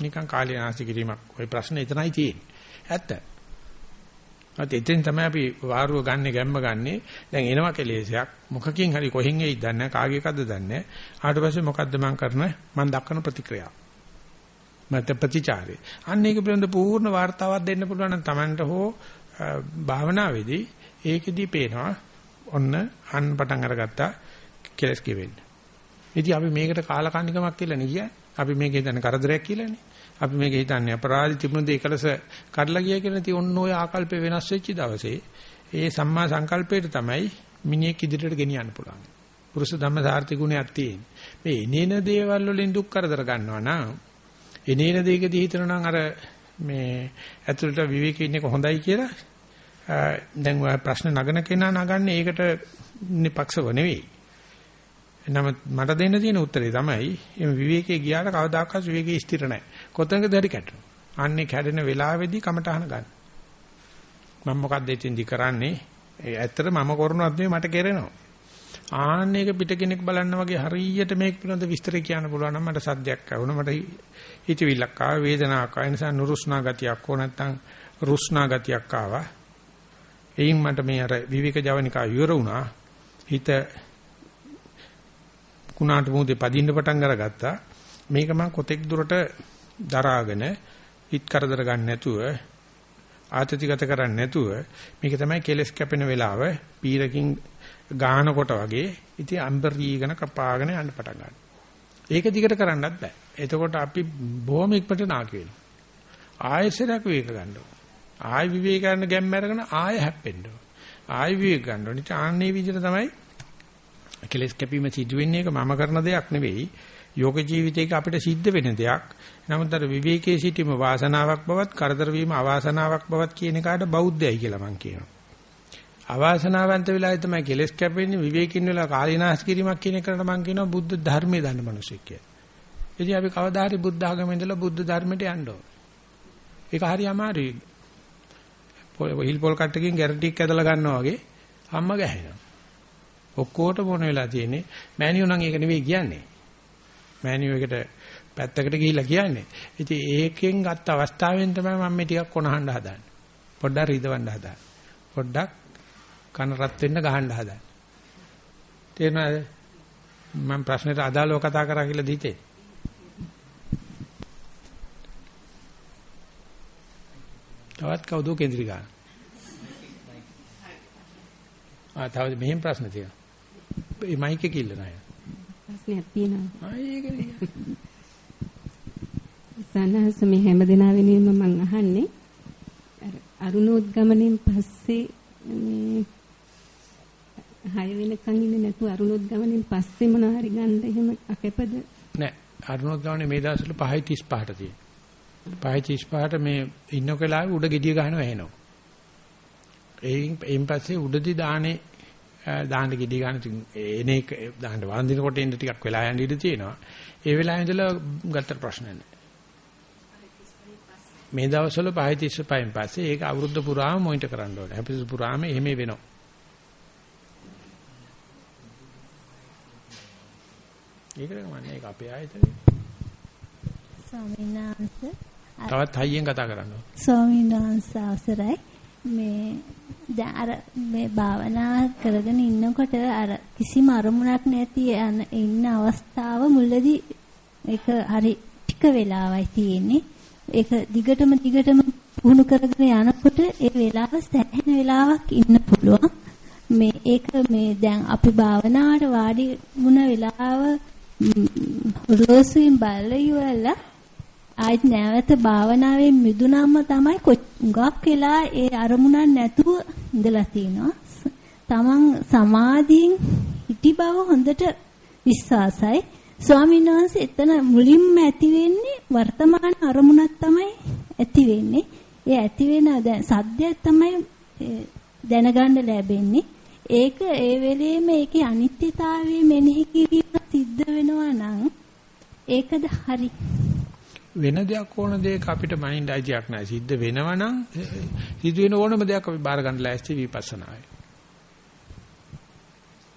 නිකන් කාලය නාස්ති කිරීමක්. ওই ප්‍රශ්නේ එතනයි තියෙන්නේ. ඇත්ත. ඒත් එතෙන් තමයි අපි වාරුව ගන්නෙ ගැම්ම ගන්නෙ. දැන් එනවා කෙලෙසයක්. මොකකින් හරි කොහෙන් එයිද දන්නේ කාගේ එකද දන්නේ. ආට පස්සේ මොකද්ද මම කරන මම දක්වන ප්‍රතික්‍රියාව. මත ප්‍රතිචාරය. අන්න ඒක පිළිබඳ පූර්ණ වார்த்தාවක් දෙන්න පුළුවන් නම් Tamanට හෝ භාවනාවේදී ඒකෙදී පේනවා ඔන්න අන් පටන් අරගත්තා කෙලස් කිවෙන්න. ඉතින් අපි මේකට කාලකන්නිකමක් කියලා නේ කියන්නේ. අපි මේකේ දන්න කරදරයක් කියලානේ. අපි මේක හිතන්නේ අපරාධ තිබුණු දේ එකලස කඩලා ගියා කියලා ඉතින් ඔන්න ඔය ආකල්පේ වෙනස් වෙච්ච දවසේ ඒ සම්මා සංකල්පයට තමයි මිනිහෙක් ඉදිරියට ගෙනියන්න පුළුවන්. පුරුෂ ධම්ම සාර්ථි ගුණයක් තියෙන. මේ එනේන දේවල් වලින් දුක් කරදර ගන්නවා නම් එනේන දෙයකදී හිතනවා නම් අර මේ ඇතුළට විවේකී ඉන්න එක හොඳයි කියලා දැන් ඔය ප්‍රශ්න නගන කෙනා නගන්නේ ඒකට නිපක්ෂව නෙවෙයි. නමුත් මට දෙන්න තියෙන උත්තරේ තමයි මේ විවේකයේ ගියාට කවදාකවත් විවේකයේ ස්ථිර නැහැ. කොතනකද හරි කැටෙනවා. අන්නේ කැඩෙන වෙලාවේදී කමටහන ගන්න. මම මොකක්ද ඉතින්දි කරන්නේ? ඒ ඇත්තට මම කරනවත් නෙවෙයි මට කෙරෙනවා. ආන්න එක පිට කෙනෙක් බලන්න වගේ හරියට මේක පිළිබඳ විස්තර කියන්න පුළුවන් නම් මට සද්දයක් ආවුණා මට හිතවිල්ලක් ආවා වේදනාවක් ආවා නිසා නුරුස්නා ගතියක් ඕ නැත්තම් රුස්නා ගතියක් ආවා එයින් මට මේ අර විවේක ජවනිකා ඉවර වුණා හිත කුණාට මොහොතේ පදින්න පටන් අරගත්තා මේක මම කොතෙක් දුරට දරාගෙන හිත කරදර ගන්න නැතුව ආතතිගත කරන්නේ නැතුව මේක තමයි කෙලස් කැපෙන වෙලාව පීරකින් ගානකොට වගේ ඉතින් අම්බරීගෙන කපාගෙන යන්න පටන් ගන්නවා. ඒක දිගට කරන්නත් බෑ. එතකොට අපි බොහොම ඉක්මනට නාකි වෙනවා. ආයෙසරක් වේක ගන්නවා. ආය විවේක ගන්න ගැම්ම අරගෙන ආය හැප්පෙන්න ඕන. ආය විවේක ගන්න ඕනේ. ආන්නේ විදිහට තමයි කෙලස් කැපීම සිදු වෙන්නේ එක මම කරන දෙයක් නෙවෙයි. යෝග ජීවිතයක අපිට සිද්ධ වෙන දෙයක්. නමුත් අර විවේකයේ සිටීම වාසනාවක් බවත් කරදර වීම අවාසනාවක් බවත් කියන එකට බෞද්ධයයි කියලා මම කියනවා. අවාසනාවන්ත වෙලාවේ තමයි කෙලස් කැපෙන්නේ විවේකින් වෙලා කාලීනාස් කිරීමක් කියන එකට මම කියනවා බුද්ධ ධර්මයේ දන්න මිනිසෙක් කියලා. ඉතින් අපි කවදා හරි බුද්ධ ආගමෙන් ඉඳලා බුද්ධ ධර්මයට යන්න ඕන. ඒක හරි අමාරුයි. හිල් පොල් කට්ටකින් ගැරන්ටික් ඇදලා ගන්නවා වගේ අම්ම ගහනවා. ඔක්කොට මොන වෙලා තියෙන්නේ මෑනියෝ නම් ඒක නෙවෙයි කියන්නේ. මෑනියෝ එකට පැත්තකට ගිහිල්ලා කියන්නේ. ඉතින් ඒකෙන් ගත්ත අවස්ථාවෙන් තමයි මම මේ ටිකක් කොනහඬ හදාන්නේ. පොඩ්ඩක් රිදවන්න හදාන්නේ. පොඩ්ඩක් කන රත් වෙන්න ගහන්න හදාන්නේ. තේරෙනවද? මම ප්‍රශ්නෙට අදාළව කතා කරා කියලා දීතේ. තවත් කවුද කේන්ද්‍රී ගන්න? ආ තව මෙහෙම ප්‍රශ්න තියෙනවා. මේ මයික් එක කිල්ල නෑ. ප්‍රශ්නයක් තියෙනවා. ආ ඒකනේ. සනහස මේ හැම දිනා වෙනුවෙන්ම මම අහන්නේ අර අරුණෝද්ගමණයෙන් පස්සේ මේ හය වෙනකන් ඉන්නේ නැතුව අරුණෝද්ගමණයෙන් පස්සේ මොනවා හරි ගන්න එහෙම අකැපද නෑ අරුණෝද්ගමණය මේ දවස්වල 5:35ට තියෙන. 5:35ට මේ ඉන්න කලාවේ උඩ gediya ගහනවා ඇහෙනවා. එයින් එයින් පස්සේ උඩදී දානේ දාන්න gediya ගන්න එන එක දාන්න වන්දිනකොට එන්න ටිකක් වෙලා යන්න ඉඩ තියෙනවා. ඒ වෙලාවේ ඉඳලා ගත්ත ප්‍රශ්න නැහැ. මේ දවස්වල 5:35න් පස්සේ ඒක අවුරුද්ද පුරාම මොනිටර් කරන්න ඕනේ. හැපිස පුරාම එහෙම වෙනවා. ඒකද මන්නේ ඒක අපේ ආයතනේ. ස්වාමීන් වහන්සේ තවත් හයියෙන් කතා කරන්න ඕන. ස්වාමීන් වහන්සේ අවසරයි මේ දැන් අර මේ භාවනා කරගෙන ඉන්නකොට අර කිසිම අරමුණක් නැති යන ඉන්න අවස්ථාව මුලදී ඒක හරි ටික වෙලාවයි තියෙන්නේ. ඒක දිගටම දිගටම පුහුණු කරගෙන යනකොට ඒ වෙලාව සෑහෙන වෙලාවක් ඉන්න පුළුවන්. මේ ඒක මේ දැන් අපි භාවනාවට වාඩි වුණ වෙලාව රෝසුයින් බලලා ඉවරලා ආයෙත් නැවත භාවනාවේ මිදුනම තමයි ගොක් වෙලා ඒ අරමුණක් නැතුව ඉඳලා තිනවා. තමන් සමාධියෙන් හිටි බව හොඳට විශ්වාසයි. ස්වාමීන් වහන්සේ එතන මුලින්ම ඇති වෙන්නේ වර්තමාන අරමුණක් තමයි ඇති වෙන්නේ. ඒ ඇති වෙන දැන් සද්දයක් තමයි දැනගන්න ලැබෙන්නේ. ඒක ඒ වෙලේම ඒකේ අනිත්‍යතාවය මෙනෙහි කිරීම සිද්ධ වෙනවා නම් ඒකද හරි. වෙන දෙයක් ඕන දෙයක අපිට මනින්න අයිතියක් නැහැ. සිද්ධ වෙනවා නම් සිද්ධ වෙන ඕනම දෙයක් අපි බාර ගන්න ලෑස්ති විපස්සනායි.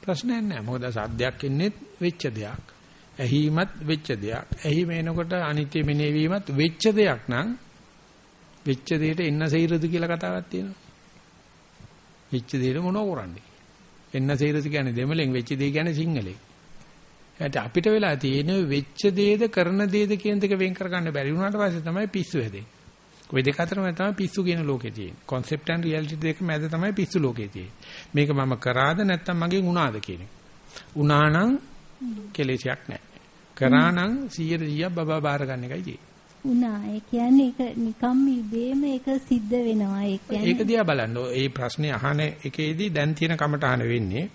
ප්‍රශ්නයක් නැහැ. මොකද සද්දයක් එන්නේ වෙච්ච දෙයක්. ඇහිමත් වෙච්ච දෙයක්. ඇහිම එනකොට අනිත්‍ය මෙනෙවීමත් වෙච්ච දෙයක් නම් වෙච්ච දෙයට එන්න සෛරද කියලා කතාවක් තියෙනවා. වෙච්ච දෙයට මොනව කරන්නේ? එන්න සෛරද කියන්නේ දෙමළෙන් වෙච්ච දෙය කියන්නේ සිංහලෙන්. ඒත් අපිට වෙලා තියෙන වෙච්ච දේද කරන දේද කියන දෙක වෙන් කරගන්න බැරි වුණාට පස්සේ තමයි පිස්සු හැදෙන්නේ. ওই දෙක අතරම තමයි පිස්සු කියන ලෝකේ තියෙන්නේ. concept and reality දෙක මැද තමයි පිස්සු ලෝකේ තියෙන්නේ. මේක මම කරාද නැත්නම් මගෙන් වුණාද කියන එක. වුණා නම් කෙලෙසයක් නැහැ. කරා නම් 100 100ක් බබා බාර ගන්න එකයි තියෙන්නේ. උනා ඒ කියන්නේ ඒක නිකම් ඉබේම ඒක සිද්ධ වෙනවා ඒ කියන්නේ ඒක දිහා බලන්න. ඒ ප්‍රශ්නේ අහන එකේදී දැන් තියෙන කමටහන වෙන්නේ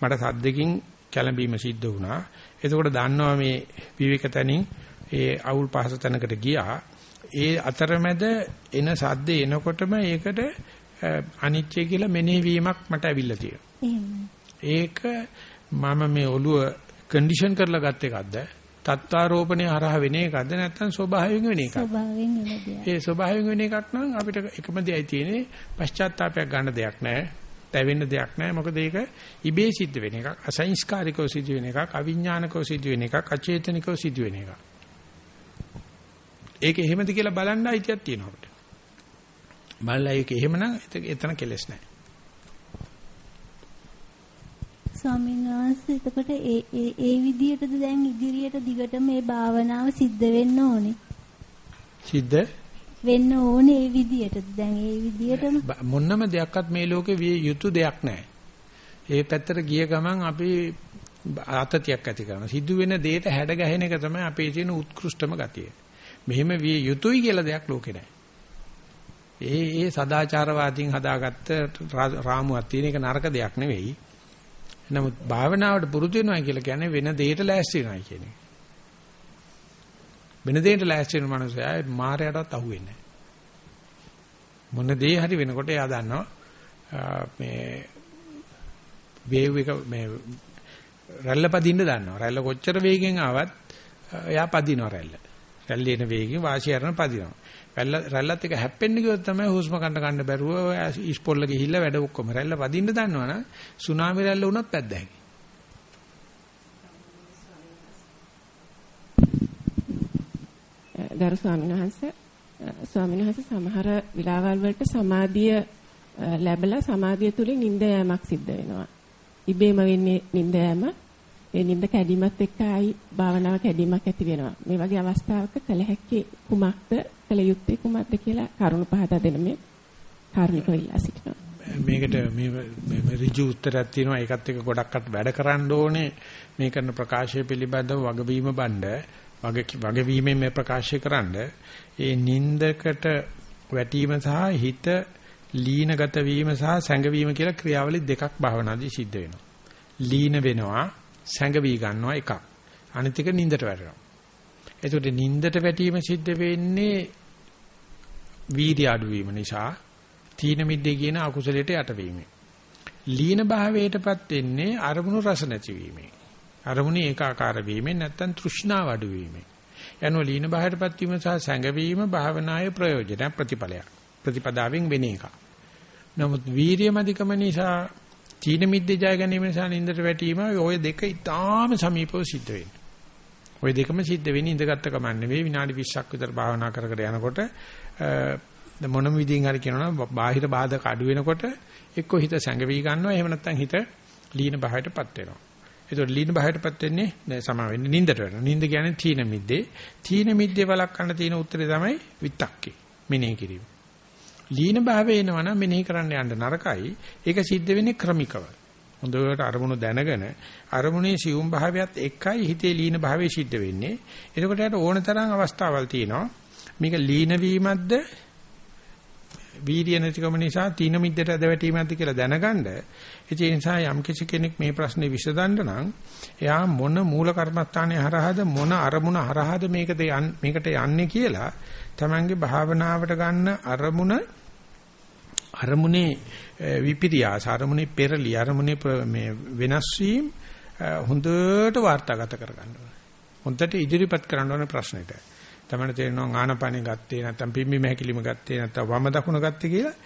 මට සද්දකින් කැළඹීම සිද්ධ වුණා. එතකොට දන්නවා මේ විවේක තනින් ඒ අවුල් පහස තැනකට ගියා. ඒ අතරමැද එන සද්ද එනකොටම ඒකට අනිත්‍ය කියලා මෙනෙහි වීමක් මට ඇවිල්ලා තියෙනවා. ඒක මම මේ ඔළුව කන්ඩිෂන් කරලා ගත්ත එකක්ද? තත්ත්වාරෝපණය හරහා වෙන එකක්ද නැත්නම් ස්වභාවයෙන් වෙන එකක්ද? ස්වභාවයෙන් වෙන දෙයක්. ඒ ස්වභාවයෙන් වෙන එකක් නම් අපිට එකම දෙයයි තියෙන්නේ පශ්චාත්තාවයක් ගන්න දෙයක් නැහැ. තැවෙන්න දෙයක් නැහැ. මොකද ඒක ඉබේ සිද්ධ වෙන එකක්. අසංස්කාරිකව සිද්ධ වෙන එකක්, අවිඥානිකව සිද්ධ වෙන එකක්, අචේතනිකව සිද්ධ වෙන එකක්. ඒක එහෙමද කියලා බලන්න අයිතියක් තියෙනවා අපිට. බලලා ඒක එහෙමනම් එතන කෙලස් නැහැ. ස්වාමීන් වහන්සේ එතකොට ඒ ඒ ඒ විදිහටද දැන් ඉදිරියට දිගට මේ භාවනාව සිද්ධ වෙන්න ඕනේ. සිද්ධ වෙන්න ඕනේ ඒ විදිහටද දැන් ඒ විදිහටම මොන්නම දෙයක්වත් මේ ලෝකේ විය යුතු දෙයක් නැහැ. ඒ පැත්තට ගිය ගමන් අපි ආතතියක් ඇති කරනවා. සිද්ධ වෙන දෙයට හැඩ ගැහෙන එක තමයි අපේ තියෙන උත්කෘෂ්ඨම ගතිය. මෙහෙම විය යුතුයි කියලා දෙයක් ලෝකේ නැහැ. ඒ ඒ සදාචාරවාදීන් හදාගත්ත රාමුවක් තියෙන එක නරක දෙයක් නෙවෙයි. නමුත් භාවනාවට පුරුදු වෙනවා කියලා කියන්නේ වෙන දෙයකට ලෑස්ති වෙනවා කියන එක. වෙන දෙයකට ලෑස්ති වෙන මනුස්සයා මායයටවත් අහු වෙන්නේ මොන දේ හරි වෙනකොට එයා දන්නවා මේ වේව් එක මේ රැල්ල පදින්න දන්නවා. රැල්ල කොච්චර වේගෙන් ආවත් එයා පදිනවා රැල්ල. රැල්ල එන වේගෙන් වාසිය අරන පදිනවා. රැල්ල රැල්ලත් එක හැප්පෙන්න ගියොත් තමයි හුස්ම ගන්න ගන්න බැරුව ඉස්පොල්ල ගිහිල්ලා වැඩ ඔක්කොම රැල්ල පදින්න දන්නවනම් සුනාමි රැල්ල වුණත් පැද්ද හැකියි. ගරු ස්වාමීන් වහන්සේ ස්වාමීන් වහන්සේ සමහර විලාවල් වලට සමාධිය ලැබලා සමාධිය තුලින් නිින්ද යෑමක් සිද්ධ වෙනවා. ඉබේම වෙන්නේ නිින්ද යෑම. ඒ නිින්ද කැඩීමත් එක්ක ආයි භාවනාව කැඩීමක් ඇති වෙනවා. මේ වගේ අවස්ථාවක කළ හැකි කුමක්ද කළ යුත්තේ කුමක්ද කියලා කරුණු පහදා දෙන්න මේ කාර්මිකව ඉල්ලා සිටිනවා. මේකට මේ මේ ඍජු උත්තරයක් තියෙනවා ඒකත් එක්ක ගොඩක්වත් වැඩ කරන්න ඕනේ මේ කරන ප්‍රකාශය පිළිබඳව වගවීම බණ්ඩ වගවීමෙන් මේ ප්‍රකාශය කරන්න ඒ නින්දකට වැටීම සහ හිත ලීනගත වීම සහ සැඟවීම කියලා ක්‍රියාවලි දෙකක් භාවනාදී සිද්ධ වෙනවා. ලීන වෙනවා සැඟවි ගන්නවා එකක්. අනිත් එක නින්දට වැටෙනවා. එතකොට නින්දට වැටීම සිද්ධ වෙන්නේ වීර්ය අඩුවීම නිසා තීන මිද්දේ කියන අකුසලයට යටවීමෙන්. ලීන භාවයටපත් වෙන්නේ අරමුණු රස නැතිවීමෙන්. අරමුණේ ඒකාකාර වීමෙන් නැත්තම් තෘෂ්ණාව අඩු වීමෙන්. යනවා ලීන භාවයටපත් වීම සහ සැඟවීම භාවනායේ ප්‍රයෝජන ප්‍රතිඵලයක්. ප්‍රතිපදාවෙන් වෙන එකක්. නමුත් වීරියමදිකම නිසා තීන මිද්දේ ජය ගැනීම නිසා නින්දට වැටීම ඔය දෙක ඊටාම සමීපව සිද්ධ වෙන්නේ. ওই දෙකම සිද්ධ වෙන්නේ ඉඳගත්ත කමක් නෙවෙයි විනාඩි 20ක් විතර භාවනා කර කර යනකොට මොනම විදිහින් හරි කියනවනම් බාහිර බාධක අඩු වෙනකොට එක්ක හිත සැඟවි ගන්නවා එහෙම නැත්නම් හිත ලීන භාවයටපත් වෙනවා. ඒතකොට ලීන භාවයටපත් වෙන්නේ නෑ සමා වෙන්නේ නින්දට වෙනවා. නින්ද කියන්නේ තීන මිද්දේ. තීන මිද්දේ වළක්වන්න තියෙන උත්තරේ තමයි විත්තක්කේ. මෙනෙහි කිරීම. ලීන භාවය එනවනම් මෙනෙහි කරන්න යන්න නරකයි. ඒක සිද්ධ වෙන්නේ ක්‍රමිකව. හොඳට අරමුණු දැනගෙන අරමුණේ සියුම් භාවයත් එක්කයි හිතේ ලීන භාවය සිද්ධ වෙන්නේ. එතකොට යට ඕන තරම් අවස්ථාවල් තියෙනවා. මේක ලීන වීමක්ද වීර්ය නැතිකම නිසා තීන මිද්දට ඇද වැටීමක්ද කියලා දැනගන්න. ඒ නිසා යම් කිසි කෙනෙක් මේ ප්‍රශ්නේ විසඳන්න නම් එයා මොන මූල කර්මස්ථානයේ හරහාද මොන අරමුණ හරහාද මේකද මේකට යන්නේ කියලා තමන්ගේ භාවනාවට ගන්න අරමුණ අරමුණේ විපිරියාස අරමුණේ පෙරලි අරමුණේ මේ වෙනස් වීම හොඳට වාර්තාගත කරගන්න ඕනේ. හොඳට ඉදිරිපත් කරන්න ඕනේ ප්‍රශ්නෙට. තමයි තේරෙනවා ආනපනෙ ගත්තේ නැත්නම් පිම්බීම හැකිලිම ගත්තේ නැත්නම් වම දකුණ ගත්තේ කියලා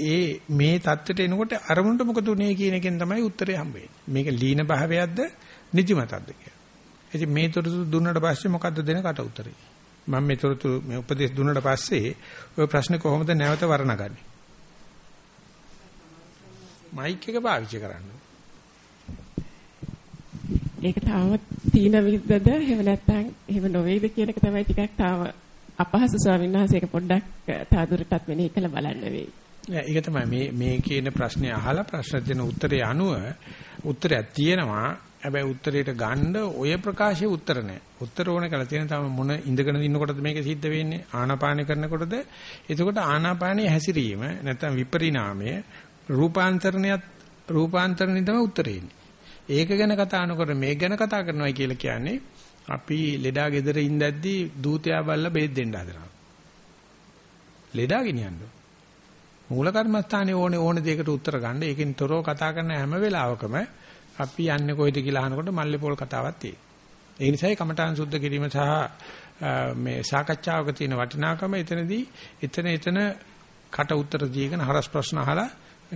ඒ මේ தත්තට එනකොට අරමුණට මොකද උනේ කියන එකෙන් තමයි උත්තරේ හම්බෙන්නේ. මේක ලීන භාවයක්ද නිදිමතක්ද කියලා. ඉතින් මේ තොරතුරු දුන්නට පස්සේ මොකද්ද දෙන කට උත්තරේ? මම මේ තොරතුරු මේ උපදේශ දුන්නට පස්සේ ඔය ප්‍රශ්නේ කොහොමද නැවත වර්ණගන්නේ? මයික් එක පාවිච්චි කරන්න. ඒක තාම තීන විද්දද එහෙම නැත්නම් එහෙම නොවේද කියන එක තමයි ටිකක් තාම අපහසු ස්වාමීන් වහන්සේ ඒක පොඩ්ඩක් තාදුරටත් මෙනෙහි කළ බලන්න වෙයි. ඒක තමයි මේ මේ කියන ප්‍රශ්නේ අහලා ප්‍රශ්න දෙන උත්තරේ අනුව උත්තරයක් තියෙනවා. හැබැයි උත්තරේට ගන්න ඔය ප්‍රකාශයේ උත්තර නැහැ. උත්තර ඕන කරලා තියෙන තම මොන ඉඳගෙන ඉන්නකොටද මේක සිද්ධ වෙන්නේ? ආනාපාන කරනකොටද? එතකොට ආනාපානයේ හැසිරීම නැත්නම් විපරිණාමය රූපාන්තරණයත් රූපාන්තරණය තමයි උත්තරේ ඉන්නේ. ඒක ගැන කතා නොකර මේක ගැන කතා කරනවා කියලා කියන්නේ අපි ලෙඩා ගෙදර ඉඳද්දී දූතයා බල්ලා බෙහෙත් දෙන්න හදනවා. ලෙඩා ගෙනියන්න. මූල කර්මස්ථානේ ඕනේ ඕනේ දෙයකට උත්තර ගන්න. ඒකෙන් තොරව කතා කරන හැම වෙලාවකම අපි යන්නේ කොයිද කියලා අහනකොට මල්ලේ පොල් කතාවක් තියෙනවා. ඒ නිසායි කමඨාන් සුද්ධ කිරීම සහ මේ සාකච්ඡාවක තියෙන වටිනාකම එතනදී එතන එතන කට උත්තර දීගෙන හරස් ප්‍රශ්න අහලා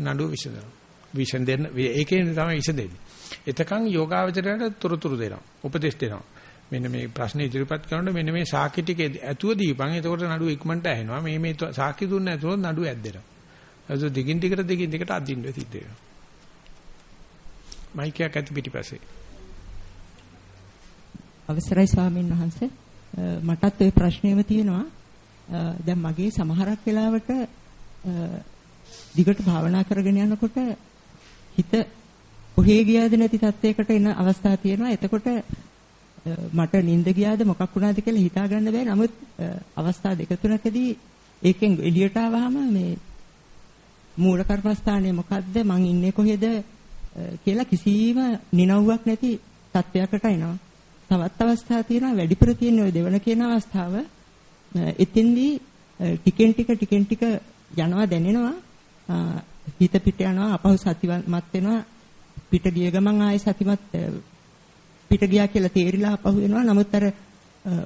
නඩුව විසඳනවා. විසඳෙන්න ඒකෙන් තමයි විසඳෙන්නේ. එතකන් යෝගාවචරයට තොරතුරු දෙනවා. උපදේශ දෙනවා. මෙන්න මේ ප්‍රශ්න ඉදිරිපත් කරනකොට මෙන්න මේ සාකි ටික ඇතුව දීපන්. එතකොට නඩුව ඉක්මනට ඇහෙනවා. මේ මේ සාකි දුන්න ඇතුව නඩුව ඇද්දෙනවා. ඒක දිගින් දිගට දිගින් දිගට අදින්න සිද්ධ වෙනවා. මයික් එකක් ඇති පිටිපස්සේ. අවසරයි ස්වාමීන් වහන්සේ මටත් ওই ප්‍රශ්නේම තියෙනවා. දැන් මගේ සමහරක් වෙලාවට දිගට භාවනා කරගෙන යනකොට හිත කොහේ ගියාද නැති තත්යකට එන අවස්ථා තියෙනවා. එතකොට මට නිින්ද ගියාද මොකක් වුණාද කියලා හිතා ගන්න බෑ. නමුත් අවස්ථා දෙක තුනකදී ඒකෙන් එළියට ආවහම මේ මූල කර්මස්ථානයේ මොකද්ද මං ඉන්නේ කොහෙද කියලා කිසිම නිනව්වක් නැති තත්වයකට එනවා. තවත් අවස්ථා තියෙනවා වැඩිපුර තියෙන ওই දෙවන කියන අවස්ථාව එතෙන්දී ටිකෙන් ටික ටිකෙන් ටික යනවා දැනෙනවා හිත පිට යනවා අපහු සතිමත් වෙනවා පිට ගිය ගමන් ආයෙ සතිමත් පිට ගියා කියලා තේරිලා අපහු වෙනවා නමුත් අර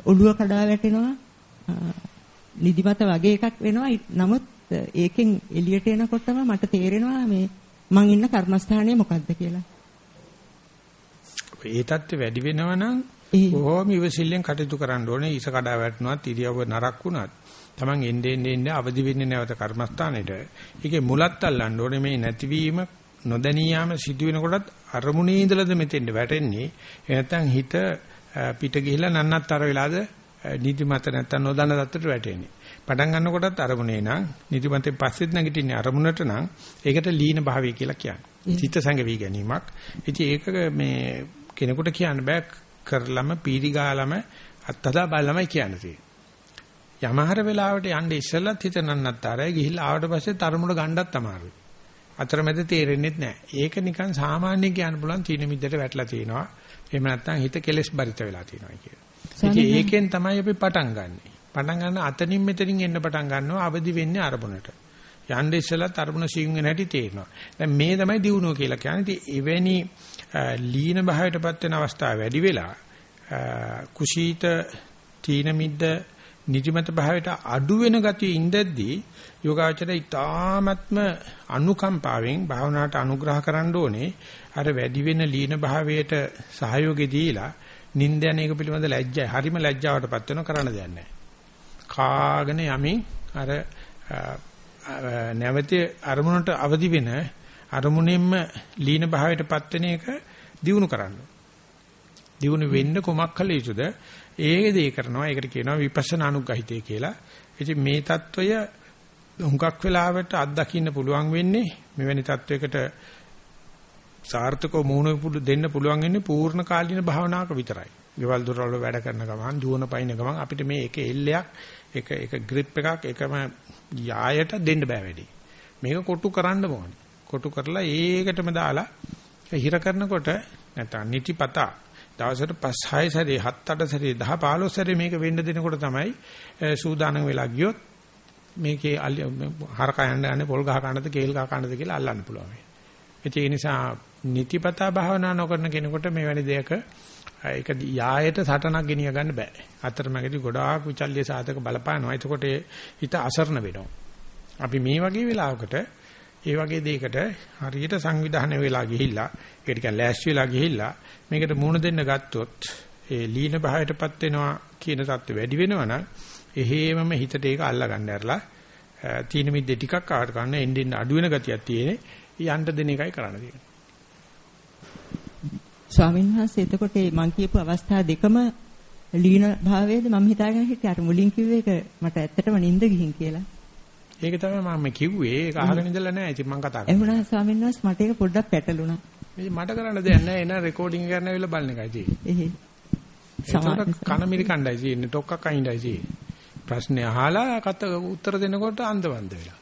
ඔළුව කඩා වැටෙනවා නිදිමත වගේ එකක් වෙනවා නමුත් ඒකෙන් එළියට එනකොටම මට තේරෙනවා මේ මං ඉන්න කර්මස්ථානය මොකද්ද කියලා. ඒ தත්ත්වය වැඩි වෙනවා නම් බොහොම ඉවසිල්ලෙන් කටයුතු කරන්න ඕනේ. ඊස කඩා වැටුණත් ඉරියව්ව නරක් වුණත් Taman එන්නේ එන්නේ අවදි වෙන්නේ නැවත කර්මස්ථානෙට. ඒකේ මුලත් අල්ලන්න ඕනේ මේ නැතිවීම නොදැනියාම සිදු වෙනකොටත් අරමුණේ ඉඳලාද මෙතෙන්ට වැටෙන්නේ. නැත්තම් හිත පිට ගිහිලා නන්නත්තර වෙලාද නිදිමත නැත්තම් නොදන්න තත්ත්වයට වැටෙන්නේ. පටන් ගන්නකොටත් අරමුණේ නම් නිදිමතෙන් පස්සෙත් නැගිටින්නේ අරමුණට නම් ඒකට ලීන භාවය කියලා කියන්නේ. චිත්ත සංගවි ගැනීමක්. ඉතින් ඒක මේ කෙනෙකුට කියන්න බෑ කරලම පීරිගාලම අත්හදා බලලමයි කියන්නේ. යමහර වෙලාවට යන්න ඉස්සෙල්ලත් හිත නන්නත්තරයි ගිහිල්ලා ආවට පස්සේ තරමුණ ගණ්ඩත් අමාරුයි. අතරමැද තේරෙන්නේ නැහැ. ඒක නිකන් සාමාන්‍ය කියන්න පුළුවන් තීන මිද්දට වැටලා තියෙනවා. එහෙම නැත්නම් හිත කෙලස් බරිත වෙලා තියෙනවා කියලා. ඒකෙන් තමයි අපි පටන් ගන්නෙ. පටන් ගන්න අතනින් මෙතනින් එන්න පටන් ගන්නවා අවදි වෙන්නේ අරමුණට. යන්න ඉස්සෙල්ලත් අරමුණ සියුම් වෙන හැටි තේරෙනවා. දැන් මේ තමයි දියුණුව කියලා කියන්නේ. ඉතින් එවැනි ලීන භාවයටපත් වෙන අවස්ථා වැඩි වෙලා කුසීත තීන මිද්ද නිදිමත භාවයට අඩු වෙන ගතිය ඉඳද්දී යෝගාචර ඊ타ත්ම අනුකම්පාවෙන් භාවනාවට අනුග්‍රහ කරන්න ඕනේ. අර වැඩි වෙන ලීන භාවයට සහයෝගය දීලා නිින්ද යන එක පිළිබඳ ලැජ්ජයි. හරිම ලැජ්ජාවටපත් වෙන කරන්න දෙයක් නැහැ. කාගෙන යමින් අර නැවත අරමුණට අවදි වෙන අරමුණෙන්ම ලීන භාවයටපත් වෙන එක දිනු කරන්න. දිනු වෙන්න කොමක් කළ යුතුද? ඒ දේ කරනවා. ඒකට කියනවා විපස්සනා අනුග්‍රහිතය කියලා. ඉතින් මේ தত্ত্বය හුඟක් වෙලාවට අත්දකින්න පුළුවන් වෙන්නේ මෙවැනි தত্ত্বයකට සාර්ථකව මුහුණ දෙන්න පුළුවන් වෙන්නේ පූර්ණ කාලීන භාවනාවක විතරයි. ගෙවල් දොරවල් වැඩ කරන ගමන් දුවන පයින් ගමන් අපිට මේ එක එල්ලයක් එක එක grip එකක් එකම යායට දෙන්න බෑ වැඩි. මේක කොටු කරන්න ඕනේ. කොටු කරලා ඒකටම දාලා හිර කරනකොට නැත්නම් නිතිපතා දවසට 5 6 සැරේ 7 8 සැරේ 10 15 සැරේ මේක වෙන්න දෙනකොට තමයි සූදානම් වෙලා ගියොත් මේකේ හරක යන්න යන්නේ පොල් ගහ කන්නද කේල් ගහ කන්නද කියලා අල්ලන්න පුළුවන්. ඒ නිසා නිතිපතා භාවනා නොකරන කෙනෙකුට මේ වැනි දෙයක ඒක යායට සටනක් ගෙනිය ගන්න බෑ. අතරමැදි ගොඩාක් විචල්්‍ය සාධක බලපානවා. එතකොට හිත අසරණ වෙනවා. අපි මේ වගේ වෙලාවකට ඒ වගේ දෙයකට හරියට සංවිධානය වෙලා ගිහිල්ලා ඒකට කියන්නේ ලෑස්ති වෙලා ගිහිල්ලා මේකට මුහුණ දෙන්න ගත්තොත් ඒ ලීන භාවයටපත් වෙනවා කියන தත්ත්වය වැඩි වෙනවා නම් එහෙමම හිතට ඒක අල්ලා ගන්න ඇරලා තීන මිද්ද ටිකක් ආවට ගන්න එන්ඩින් අඩු වෙන ගතියක් තියෙන්නේ යන්න දෙන එකයි කරන්න තියෙන්නේ. ස්වාමීන් වහන්සේ එතකොට මම කියපු අවස්ථා දෙකම ලීන භාවයේද මම හිතාගෙන හිටියේ අර මුලින් කිව්වේ ඒක මට ඇත්තටම නිින්ද ගිහින් කියලා. ඒක තමයි මම කිව්වේ ඒක අහගෙන ඉඳලා නැහැ. ඉතින් මම කතා කරා. එහුණා ස්වාමීන් වහන්සේ මට ඒක පොඩ්ඩක් පැටළුණා. මේ මට කරන්න දෙයක් නැහැ. එන රෙකෝඩින් කරන්න ඇවිල්ලා බලන එකයි තියෙන්නේ. එහෙ. කන මිරි කණ්ඩායි තියෙන්නේ. ටොක්කක් අයින්ඩයි තියෙන්නේ. ප්‍රශ්නේ අහලා කත උත්තර දෙනකොට අන්දවන්ද වෙලා.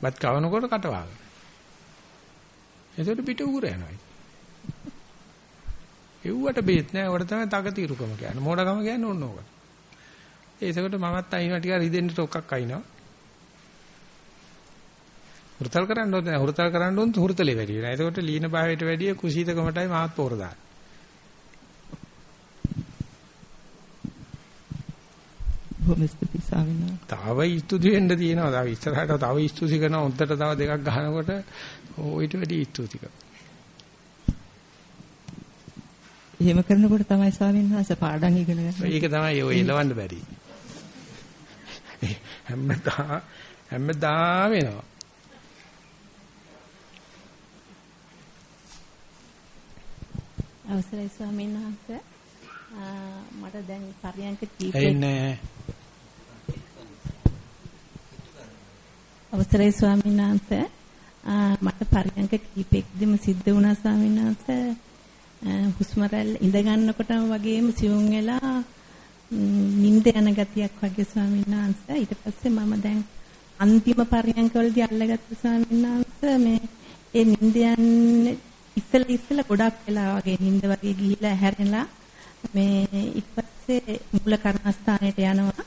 බත් කවනකොට කට වහගෙන. එතකොට පිට උගුර යනවා. එව්වට බේත් නෑ. ඔකට තමයි තකතිරුකම කියන්නේ. මෝඩකම කියන්නේ ඕන ඕක. ඒසකට මමත් අයින්වා ටික රිදෙන්න ටොක්කක් අයින්නවා. හුරතල් කරන්න ඕනේ නැහැ. හුරතල් කරන්න ඕන හුරතලේ වැඩි වෙනවා. එතකොට ලීන භාවයට වැඩිය කුසීතකමටයි මාත් පෝර දාන්නේ. ස්වාමීන් වහන්සේ. තව ස්තුති වෙන්න තියෙනවා. තව ඉස්සරහට තව ස්තුති කරනවා. උන්ට තව දෙකක් ගහනකොට ඔයිට වැඩි ස්තුති කරනවා. එහෙම කරනකොට තමයි ස්වාමීන් වහන්සේ පාඩම් ඉගෙන ගන්න. ඒක තමයි ඔය එලවන්න බැරි. හැමදා හැමදා වෙනවා. අවසරයි ස්වාමීන් වහන්සේ. මට දැන් පරියන්ක එන්නේ අවසරයි ස්වාමීන් වහන්සේ. මට පරියන්ක කීපෙකදීම සිද්ධ වුණා ස්වාමීන් වහන්සේ. හුස්ම රැල්ල ඉඳ ගන්නකොටම වගේම සිවුම් වෙලා නිින්ද යන ගතියක් වගේ ස්වාමීන් වහන්සේ. ඊට පස්සේ මම දැන් අන්තිම පරියන්කවලදී අල්ලගත්ත ස්වාමීන් වහන්සේ මේ ඒ නිින්ද යන්නේ ඉස්සෙල්ලා ඉස්සෙල්ලා ගොඩක් වෙලා වගේ නිින්ද වගේ ගිහිලා හැරෙලා මේ ඊට පස්සේ මූල කර්මස්ථානයට යනවා.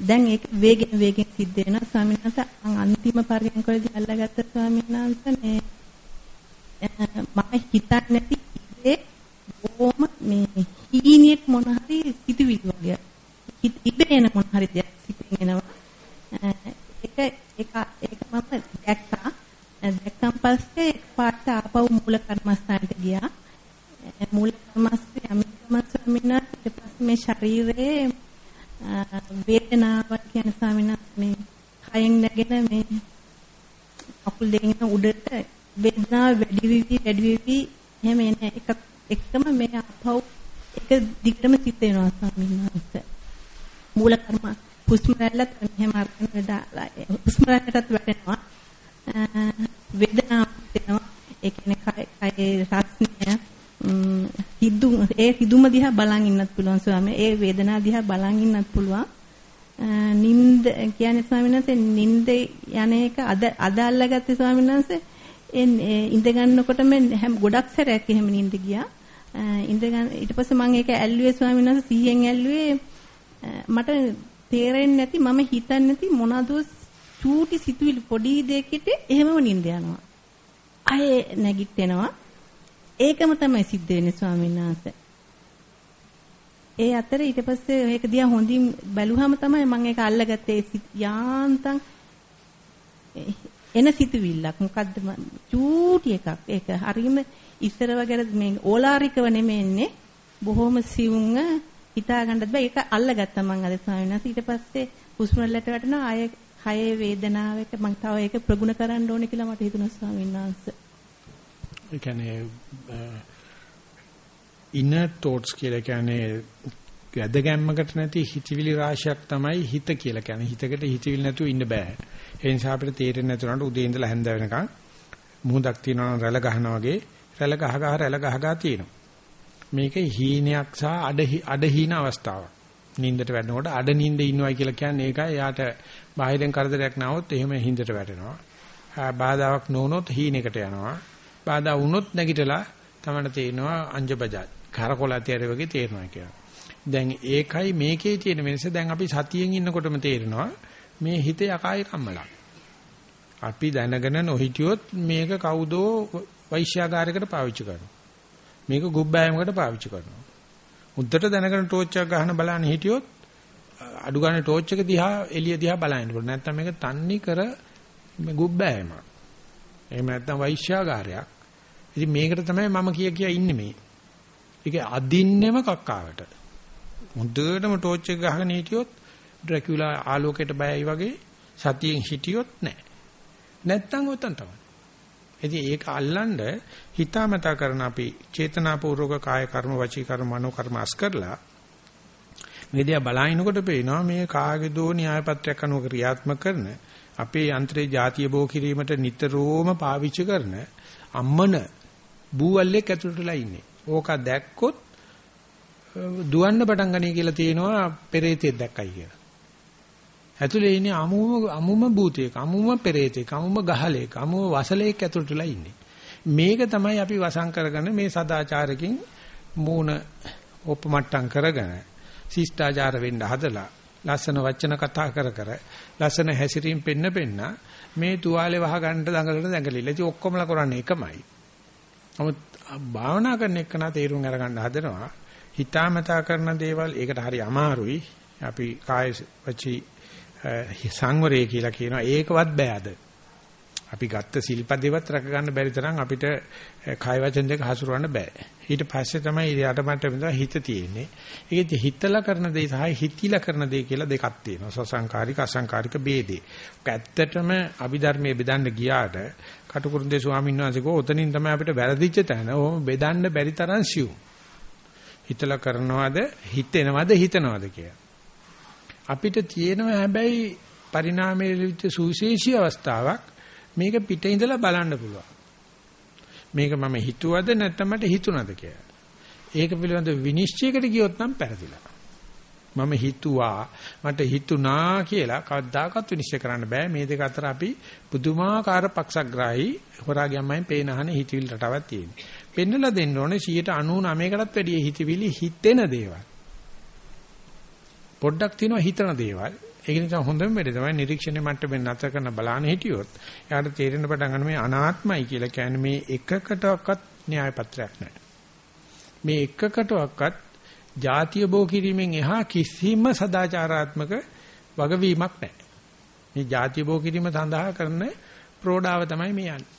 දැන් ඒක වේගෙන් වේගෙන් සිද්ධ වෙනවා ස්වාමීන් වහන්සේ. අන්තිම පරියන්කවලදී අල්ලගත්ත ස්වාමීන් වහන්සේ මේ මම හිතන්නේ නැති ඉතේ බොහොම මේ හීනියක් මොන හරි සිතුවිලි වගේ ඉබේන මොන හරි දෙයක් සිතින් එනවා ඒක ඒක ඒක මම දැක්කා දැක්කන් පස්සේ පාට ආපහු මූල කර්මස්ථානට ගියා. මූල කර්මස්ථානේ අමිතම ස්වාමීන් ඊට පස්සේ මේ ශරීරයේ වේදනාවක් කියන ස්වාමීන් මේ කයෙන් නැගෙන මේ අකුල් දෙකෙන් උඩට වේදනාව වැඩි වෙවි වැඩි වෙවි. එහෙම එන එක එකම මේ අපව එක දිගටම සිත් වෙනවා ස්වාමීන් වහන්සේ. මූල කර්ම හුස්ම රැල්ලත් එහෙම අරගෙන දාලා හුස්ම රැල්ලටත් වැටෙනවා. වේදනාවක් වෙනවා ඒ කියන්නේ කය රස්නය. හිදුම් ඒ හිදුම දිහා බලන් ඉන්නත් පුළුවන් ස්වාමී. ඒ වේදනාව දිහා බලන් ඉන්නත් පුළුවන්. නින්ද කියන්නේ ස්වාමීන් වහන්සේ නින්ද යන එක අද අද අල්ලගත්තේ ස්වාමීන් වහන්සේ. ඉඳ ගන්නකොටම හැම ගොඩක් සැරයක් එහෙම නින්ද ගියා. ඉඳ ගන්න ඊට පස්සේ මම ඒක ඇල්ලුවේ ස්වාමීන් වහන්සේ 100න් ඇල්ලුවේ. මට තේරෙන්නේ නැති මම හිතන්නේ නැති මොනවද චූටි සිතුවිලි පොඩි දෙයකට එහෙමම නින්ද යනවා. අය නැගිටිනවා. ඒකම තමයි සිද්ධ වෙන්නේ ස්වාමීන් වහන්සේ. ඒ අතර ඊට පස්සේ ඒක දිහා හොඳින් බැලුවාම තමයි මම ඒක අල්ලගත්තේ. යාන්තම් එන සිතුවිල්ලක්. මොකද්ද චූටි එකක්. ඒක හරීම ඉස්සර වගේ මේ ඕලාරිකව නෙමෙන්නේ. බොහොම සිවුම්ව හිතා ගන්නත් බෑ. ඒක අල්ලගත්තා මම අද ස්වාමීන් වහන්සේ. ඊට පස්සේ හුස්ම රැල්ලට වැටෙනවා. ආය කයේ වේදනාවක මම තව ඒක ප්‍රගුණ කරන්න ඕනේ කියලා මට හිතුණා ස්වාමීන් වහන්සේ ඒ කියන්නේ inner thoughts කියලා කියන්නේ ගැද ගැම්මකට නැති හිතවිලි රාශියක් තමයි හිත කියලා කියන්නේ හිතකට හිතවිලි නැතුව ඉන්න බෑ ඒ නිසා අපිට තේරෙන්නේ නැතුනට උදේ ඉඳලා හැන්ද වෙනකන් මුහුදක් තියනවා නම් රැළ ගහනවා වගේ රැළ ගහ ගහ රැළ ගහ ගහ තියෙනවා. මේක හීනයක් සහ අඩ අඩ හීන අවස්ථාවක්. නින්දට වැටෙනකොට අඩ නින්ද ඉන්නවයි කියලා කියන්නේ ඒකයි. එයාට බාහිරෙන් කරදරයක් නැවොත් එහෙම හින්දට වැටෙනවා. බාධාවක් නොවුනොත් හීනෙකට යනවා. බාධා වුණොත් නැගිටලා තමයි තේරෙනවා අංජබජාත්. කරකොල ඇතියර වගේ තේරෙනවා කියලා. දැන් ඒකයි මේකේ තියෙන වෙනස දැන් අපි සතියෙන් ඉන්නකොටම තේරෙනවා මේ හිත යකායි කම්මලක්. අපි දැනගෙන නොහිටියොත් මේක කවුදෝ වෛශ්‍යාගාරයකට පාවිච්චි කරනවා. මේක ගුබ්බෑමකට පාවිච්චි කරනවා. උද්දට දැනගෙන ටෝච් එකක් ගහන බලන්න හිටියොත් අඩු ගානේ ටෝච් එක දිහා එළිය දිහා බලන්න ඕනේ. නැත්නම් මේක තන්නේ කර ගුබ්බෑම. එහෙම නැත්නම් වෛශ්‍යාගාරයක්. ඉතින් මේකට තමයි මම කිය කිය ඉන්නේ මේ. ඒක අදින්නෙම කක්කාවට. මුද්දේටම ටෝච් එක ගහගෙන හිටියොත් ඩ්‍රැකියුලා ආලෝකයට බයයි වගේ සතියෙන් හිටියොත් නැහැ. නැත්තම් උතන් තමයි. ඉතින් ඒක අල්ලන්න හිතාමතා කරන අපි චේතනාපූර්වක කාය කර්ම වචී කර්ම මනෝ කර්ම අස් කරලා මේ දිහා බලනකොට පේනවා මේ කාගේ දෝ න්‍යාය පත්‍රයක් අනුව ක්‍රියාත්මක කරන අපේ යන්ත්‍රේ ಜಾතිය බෝ කිරීමට නිතරම පාවිච්චි කරන අම්මන බූවල්ලෙක් ඇතුළටලා ඉන්නේ. ඕක දැක්කොත් දුවන්න පටන් ගන්නේ කියලා තියෙනවා පෙරේතෙක් දැක්කයි කියලා. ඇතුලේ ඉන්නේ අමුම අමුම භූතයක, අමුම පෙරේතෙක්, අමුම ගහලයක, අමුම වසලයක ඇතුළටලා ඉන්නේ. මේක තමයි අපි වසං කරගෙන මේ සදාචාරකින් මූණ ඔපමට්ටම් කරගෙන ශිෂ්ටාචාර වෙන්න හදලා ලස්සන වචන කතා කර කර ලස්සන හැසිරීම් පෙන්න පෙන්න මේ තුවාලේ වහ ගන්න දඟලට දඟලිලා. ඉතින් ඔක්කොමලා කරන්නේ එකමයි. නමුත් භාවනා කරන එකන තේරුම් අරගන්න හදනවා. හිතාමතා කරන දේවල් ඒකට හරි අමාරුයි. අපි කාය වචී සංවරය කියලා කියනවා ඒකවත් බෑද අපි ගත්ත සිල්පදේවත් රැක ගන්න බැරි තරම් අපිට කය වචන දෙක හසුරවන්න බෑ ඊට පස්සේ තමයි යටමට විතර හිත තියෙන්නේ. ඒක හිතලා කරන දේ සහ හිතිලා කරන දේ කියලා දෙකක් තියෙනවා. සසංකාරික අසංකාරික ભેදේ ඔක ඇත්තටම අභිධර්මයේ බෙදන්න ගියාට කටුකුරුන්දේ ස්වාමීන් වහන්සේ කෝ ඔතනින් තමයි අපිට වැරදිච්ච තැන. ඕම බෙදන්න බැරි තරම් සිව් හිතලා කරනවද හිතෙනවද හිතනවද කියලා. අපිට තියෙනවා හැබැයි පරිණාමයේ විච සුවිශේෂී අවස්ථාවක්. මේක පිට ඉඳලා බලන්න පුළුවන්. මේක මම හිතුවද නැත්නම් මට හිතුණද කියලා. ඒක පිළිබඳ විනිශ්චයකට ගියොත් නම් පෙරදිලා. මම හිතුවා මට හිතුණා කියලා කවදාකවත් විනිශ්චය කරන්න බෑ මේ දෙක අතර අපි පුදුමාකාර පක්ෂග්‍රාහී හොරාගියම්මයි පේනහනේ හිතවිලි රටාවක් තියෙන්නේ. පෙන්නලා දෙන්න ඕනේ 99කටත් වැඩිය හිතවිලි හිතෙන දේවල්. පොඩ්ඩක් තියෙනවා හිතන දේවල්. ඒක නිසා හොඳම වෙලේ තමයි නිරීක්ෂණය මට්ටමින් නැතර කරන බලාන හිටියොත් එයාට තේරෙන්න පටන් ගන්න මේ අනාත්මයි කියලා කියන්නේ මේ එකකටවත් න්‍යාය පත්‍රයක් නැහැ. මේ එකකටවත් ಜಾතිය බෝ කිරීමෙන් එහා කිසිම සදාචාරාත්මක වගවීමක් නැහැ. මේ ಜಾතිය බෝ කිරීම සඳහා කරන ප්‍රෝඩාව තමයි මේ යන්නේ.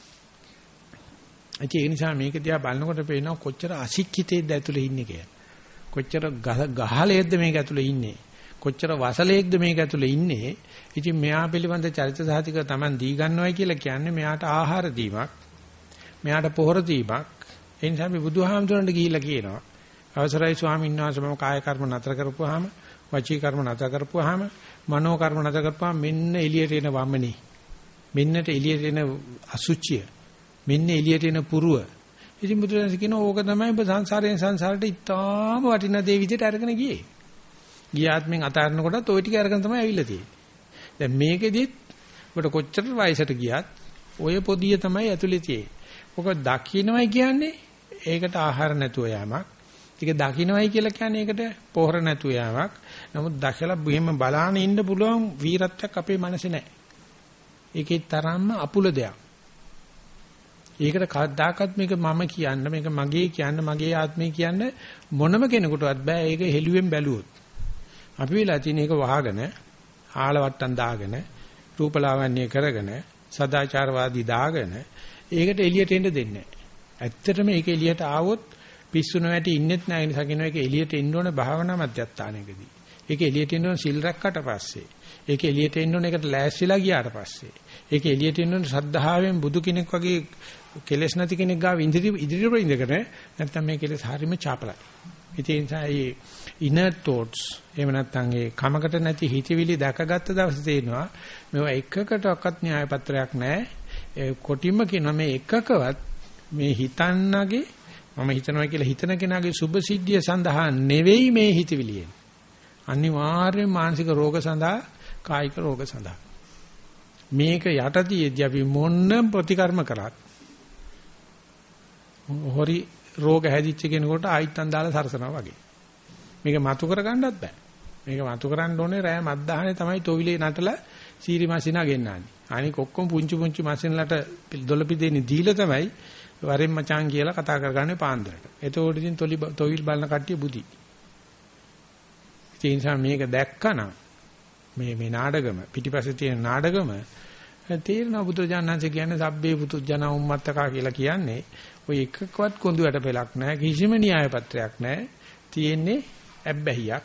ඒ නිසා මේක දිහා බලනකොට පේනවා කොච්චර අශික්කිතේද ඇතුලේ ඉන්නේ කියලා. කොච්චර ගහලයේද මේක ඇතුලේ ඉන්නේ. කොච්චර වසලයේක්ද මේක ඇතුලේ ඉන්නේ. ඉතින් මෙයා පිළිබඳ චරිත සාහිතික Taman දී ගන්නවයි කියලා කියන්නේ මෙයාට ආහාර දීමක්. මෙයාට පොහොර දීමක්. ඒ නිසා අපි බුදුහාමුදුරන්ට ගිහිල්ලා කියනවා. අවසරයි ස්වාමීන් වහන්සේ මම කාය කර්ම නතර කරපුවාම වචී කර්ම නතර කරපුවාම මනෝ කර්ම නතර කරපුවාම මෙන්න එළියට එන වමනේ. මෙන්නට එළියට එන අසුචිය. මෙන්න එළියට එන පුරුව. ඉතින් බුදුරජාණන් කියන ඕක තමයි ඔබ සංසාරයෙන් සංසාරට ඉතාම වටිනා දේ විදිහට අරගෙන ගියේ. ගියාත්මෙන් අතාරන කොටත් ওই ටික අරගෙන තමයි ඇවිල්ලා තියෙන්නේ. දැන් මේකෙදිත් ඔබට කොච්චර වයසට ගියත් ඔය පොදිය තමයි ඇතුලේ තියෙන්නේ. ඔක දකින්නවයි කියන්නේ ඒකට ආහාර නැතුව යෑමක්. ඒක දකින්නවයි කියලා කියන්නේ ඒකට පොහොර නැතුව යෑමක්. නමුත් දැකලා බිහිම බලාන ඉන්න පුළුවන් වීරත්වයක් අපේ මනසේ නැහැ. ඒකේ තරම්ම අපුල දෙයක්. ඒකට කවදාකවත් මේක මම කියන්න මේක මගේ කියන්න මගේ ආත්මය කියන්න මොනම කෙනෙකුටවත් බෑ ඒක හෙළුවෙන් බැලුවොත්. අපි වෙලා තියෙන එක වහගෙන ආලවට්ටම් දාගෙන රූපලාවන්‍ය කරගෙන සදාචාරවාදී දාගෙන ඒකට එළියට එන්න දෙන්නේ නැහැ. ඇත්තටම ඒක එළියට ආවොත් පිස්සු නොවැටි ඉන්නෙත් නැහැ නිසා කියනවා ඒක එළියට එන්න ඕනේ භාවනා මධ්‍යස්ථානයකදී. ඒක එළියට එන්න ඕනේ සිල් රැක්කට පස්සේ. ඒක එළියට එන්න ඕනේ ඒකට ලෑස්තිලා ගියාට පස්සේ. ඒක එළියට එන්න ඕනේ ශ්‍රද්ධාවෙන් බුදු කෙනෙක් වගේ කෙලෙස් නැති කෙනෙක් ගාව ඉදිරි ඉදිරියට ඉඳගෙන නැත්තම් මේ කෙලෙස් හරීම චාපලයි. ඒ නිසා මේ inner thoughts එහෙම නැත්නම් ඒ කමකට නැති හිතවිලි දැකගත්ත දවසේ තේනවා මේවා එකකටවත් න්‍යාය පත්‍රයක් නැහැ. ඒ කොටින්ම කියනවා මේ එකකවත් මේ හිතන්නගේ මම හිතනවා කියලා හිතන කෙනාගේ සුභ සිද්ධිය සඳහා නෙවෙයි මේ හිතවිලිය. අනිවාර්යයෙන් මානසික රෝග සඳහා කායික රෝග සඳහා. මේක යටතියදී අපි මොන්න ප්‍රතිකර්ම කරත් හොරි රෝග හැදිච්ච කෙනෙකුට ආයිත්තන් දාලා සරසනවා වගේ. මේක මතු කරගන්නත් බෑ. මේක මතු කරන්න ඕනේ රෑ මද්දාහනේ තමයි තොවිලේ නටලා සීරි මැෂිනා ගෙන්නන්නේ. අනික ඔක්කොම පුංචි පුංචි මැෂින්ලට දොළපි දෙන්නේ දීලා තමයි වරෙන් මචං කියලා කතා කරගන්නේ පාන්දරට. එතකොට ඉතින් තොලි තොවිල් බලන කට්ටිය බුදි. ඒ නිසා මේක දැක්කනම් මේ මේ නාඩගම පිටිපස්සේ තියෙන නාඩගම තේරෙනවා බුදුජානනාංශ කියන්නේ සබ්බේ පුතුජන උම්මත්තකා කියලා කියන්නේ ඔය එකකවත් කොඳුයට පෙලක් නැහැ කිසිම න්‍යාය පත්‍රයක් නැහැ තියෙන්නේ ඇබ්බැහියක්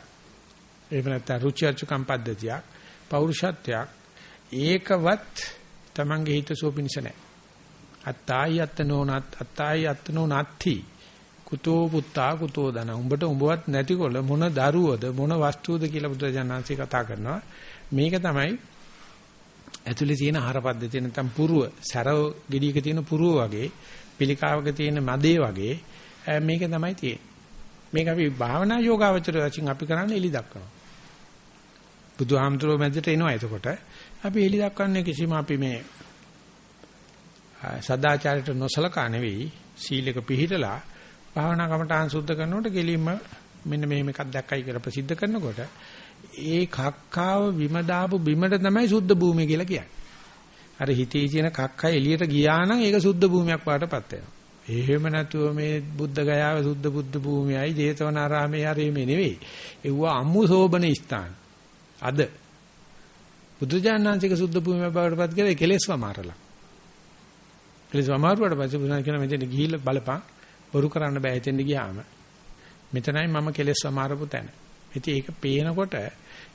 එහෙම නැත්නම් රුචි අරුචිකම් පද්ධතියක් පෞරුෂත්වයක් ඒකවත් Tamange හිත සෝපිනිස නැහැ අත්තායි අත්තනෝනත් අත්තායි අත්තනෝනත්ති. කුතෝ පුත්තා කුතෝ දන උඹට උඹවත් නැතිකොල මොන දරුවද මොන වස්තුවද කියලා බුදුරජාණන්සේ කතා කරනවා. මේක තමයි ඇතුලේ තියෙන ආහාර පද්ධතිය නැත්නම් පුරුව. සැරව ගෙඩියක තියෙන පුරුව වගේ පිළිකාවක තියෙන මදේ වගේ මේක තමයි තියෙන්නේ. මේක අපි භාවනා යෝගාවචර වශයෙන් අපි කරන්නේ එලි දක්වනවා බුදුහාමුදුරුවෝ මැදට එනවා එතකොට අපි එලි දක්වන්නේ කිසිම අපි මේ සදාචාරයට නොසලකා නෙවෙයි සීලක පිළිහිටලා භාවනා කමටහන් සුද්ධ කරනකොට ගෙලින්ම මෙන්න මෙහෙම එකක් දැක්කයි කියලා ප්‍රසිද්ධ කරනකොට ඒ කක්කාව බිම දාපු බිමට තමයි සුද්ධ භූමිය කියලා කියන්නේ. අර හිතේ තියෙන කක්කා එළියට ගියා නම් ඒක සුද්ධ භූමියක් වඩටපත් වෙනවා. එහෙම නැතුව මේ බුද්ධ ගයාව සුද්ධ බුද්ධ භූමියයි ජේතවනාරාමේ හරි මේ නෙවෙයි. ඒව අම්මු සෝබන ස්ථාන. අද බුදුජානනාංශික සුද්ධ භූමිය බවටපත් කියලා කෙලෙස් වමාරලා. කෙලෙස් වමාරුවට පස්සේ බුදුන් කියන මෙතන ගිහිල්ලා බලපන් බොරු කරන්න බෑ එතෙන්ද ගියාම. මෙතනයි මම කෙලෙස් වමාරපු තැන. ඉතින් ඒක පේනකොට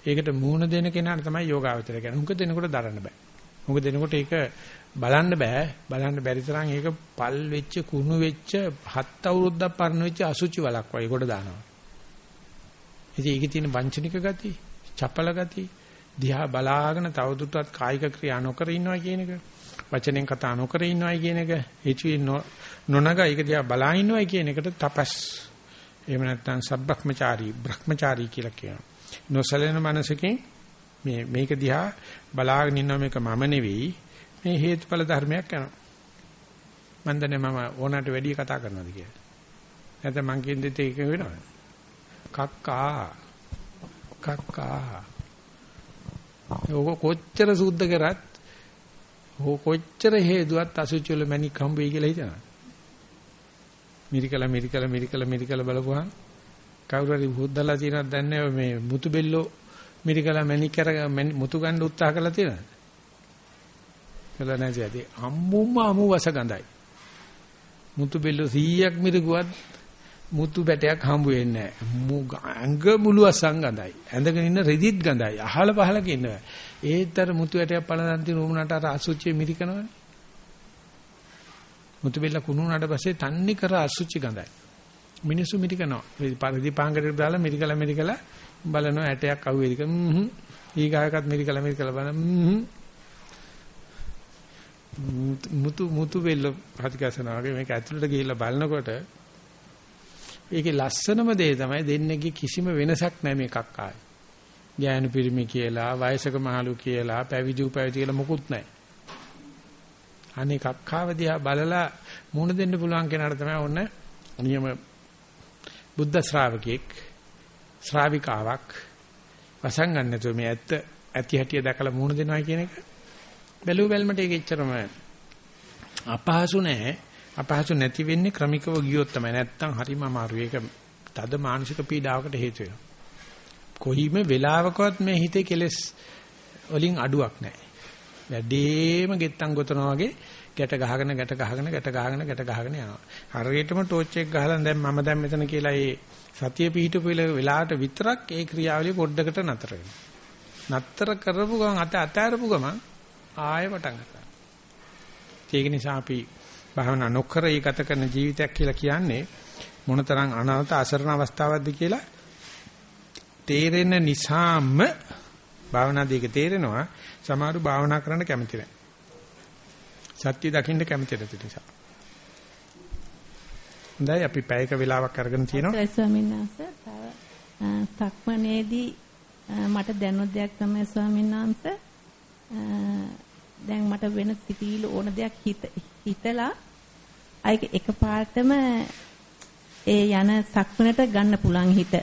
ඒකට මූණ දෙන කෙනාට තමයි යෝගාවචර කියන්නේ. හුඟ දෙනකොට දරන්න බෑ. හුඟ දෙනකොට ඒක බලන්න බෑ. බලන්න බැරි තරම් ඒක පල් වෙච්ච කුණු වෙච්ච හත් අවුරුද්දක් පරණ වෙච්ච අසුචි වලක් වගේ කොට දානවා. ඉතින් ඒකේ තියෙන වංචනික ගති, චපල ගති, දිහා බලාගෙන තවදුරටත් කායික ක්‍රියා නොකර ඉන්නවා කියන එක වචනෙන් කතා නොකර ඉන්නවයි කියන එක හිතුවේ නොනග ඒක දිහා බලා ඉන්නවයි කියන එකට තපස් එහෙම නැත්නම් සබ්බක්මචාරී බ්‍රහ්මචාරී කියලා කියනවා. නොසලෙන මනසකින් මේ මේක දිහා බලාගෙන ඉන්නවා මේක මම නෙවෙයි. මේ හේතුඵල ධර්මයක් යනවා. මම දන්නේ මම ඕනකට වැඩි කතා කරනවාද කියලා. නැත්නම් මං කියන දෙත් ඒක වෙනවද? කක්කා. කක්කා. ඕක කොච්චර සුද්ධ කරත් ඕක කොච්චර හේදුවත් අසුචි වල මැණික් හම්බෙයි කියලා හිතනවා. මිරිකලා මිරිකලා මිරිකලා මිරිකලා බලපුවා කවුරු හරි බුද්දලා තියෙනවද දන්නේ මේ මුතු බෙල්ලෝ මිරිකලා මැණික් කර මුතු ගන්න උත්සාහ කරලා තියෙනවද කළා නැති ඇති අම්මුම අමු වස ගඳයි මුතු බෙල්ලෝ 100ක් මිරිකුවත් මුතු බැටයක් හම්බ වෙන්නේ නැහැ. ඇඟ මුළු අසං ගඳයි. ඇඳගෙන ඉන්න රෙදිත් ගඳයි. අහල පහලක ඉන්නවා. ඒතර මුතු ඇටයක් පළඳන් තියෙන උමුණට අර අසුචි මිරිකනවනේ. මුතු බෙල්ල කුණුනාට පස්සේ තන්නේ කර අසුචි ගඳයි. මිනිස්සු මිරිකනවා. පරිදි පාංගකට දාලා මිරිකලා මිරිකලා බලනවා ඇටයක් අහුවේද කියලා. හ්ම්. ඊගායකත් මිරිකලා මිරිකලා බලන හ්ම්. මුතු මුතු බෙල්ල ප්‍රතිකසනවා වගේ මේක ඇතුළට ගිහිල්ලා බලනකොට ඒකේ ලස්සනම දේ තමයි දෙන්නේගේ කිසිම වෙනසක් නැහැ මේකක් ආයේ. ඥාන පිරිමි කියලා, වයසක මහලු කියලා, පැවිදි උපැවිදි කියලා මොකුත් නැහැ. අනේ කක්කාව දිහා බලලා මුණ දෙන්න පුළුවන් කෙනාට තමයි ඔන්න නියම බුද්ධ ශ්‍රාවකෙක් ශ්‍රාවිකාවක් වසංගන්න නැතුව මේ ඇත්ත ඇති හැටිය දැකලා මුණ දෙනවා කියන එක බැලුව බැලමට ඒක එච්චරම අපහසු නෑ අපහසු නැති වෙන්නේ ක්‍රමිකව ගියොත් තමයි. නැත්තම් හරිම අමාරුයි. ඒක තද මානසික පීඩාවකට හේතු වෙනවා. කොහිම වෙලාවකවත් මේ හිතේ කෙලෙස් වලින් අඩුවක් නැහැ. වැඩිම ගෙත්තම් ගොතනවා වගේ ගැට ගහගෙන ගැට ගහගෙන ගැට ගහගෙන ගැට ගහගෙන යනවා. හරියටම ටෝච් එක ගහලා දැන් මම දැන් මෙතන කියලා ඒ සතිය පිහිටපු වෙලාවට විතරක් ඒ ක්‍රියාවලිය පොඩ්ඩකට නතර වෙනවා. නතර කරපු ගමන් අත අතාරපු ගමන් ආයෙ පටන් ගන්නවා. ඒක නිසා අපි භාවනා නොකර ඒ ගත කරන ජීවිතයක් කියලා කියන්නේ මොනතරම් අනාථ අසරණ අවස්ථාවක්ද කියලා තේරෙන නිසාම භාවනා දෙක තේරෙනවා සමහරු භාවනා කරන්න කැමති නැහැ. සත්‍ය දකින්න කැමති නැති නිසා. හොඳයි අපි පැයක වෙලාවක් අරගෙන තියෙනවා. ස්වාමීන් වහන්සේ තව සක්මනේදී මට දැනුත් දෙයක් තමයි ස්වාමීන් වහන්සේ දැන් මට වෙන සිතිවිලි ඕන දෙයක් හිතලා අයික එකපාරටම ඒ යන සක්මනට ගන්න පුළුවන් හිත.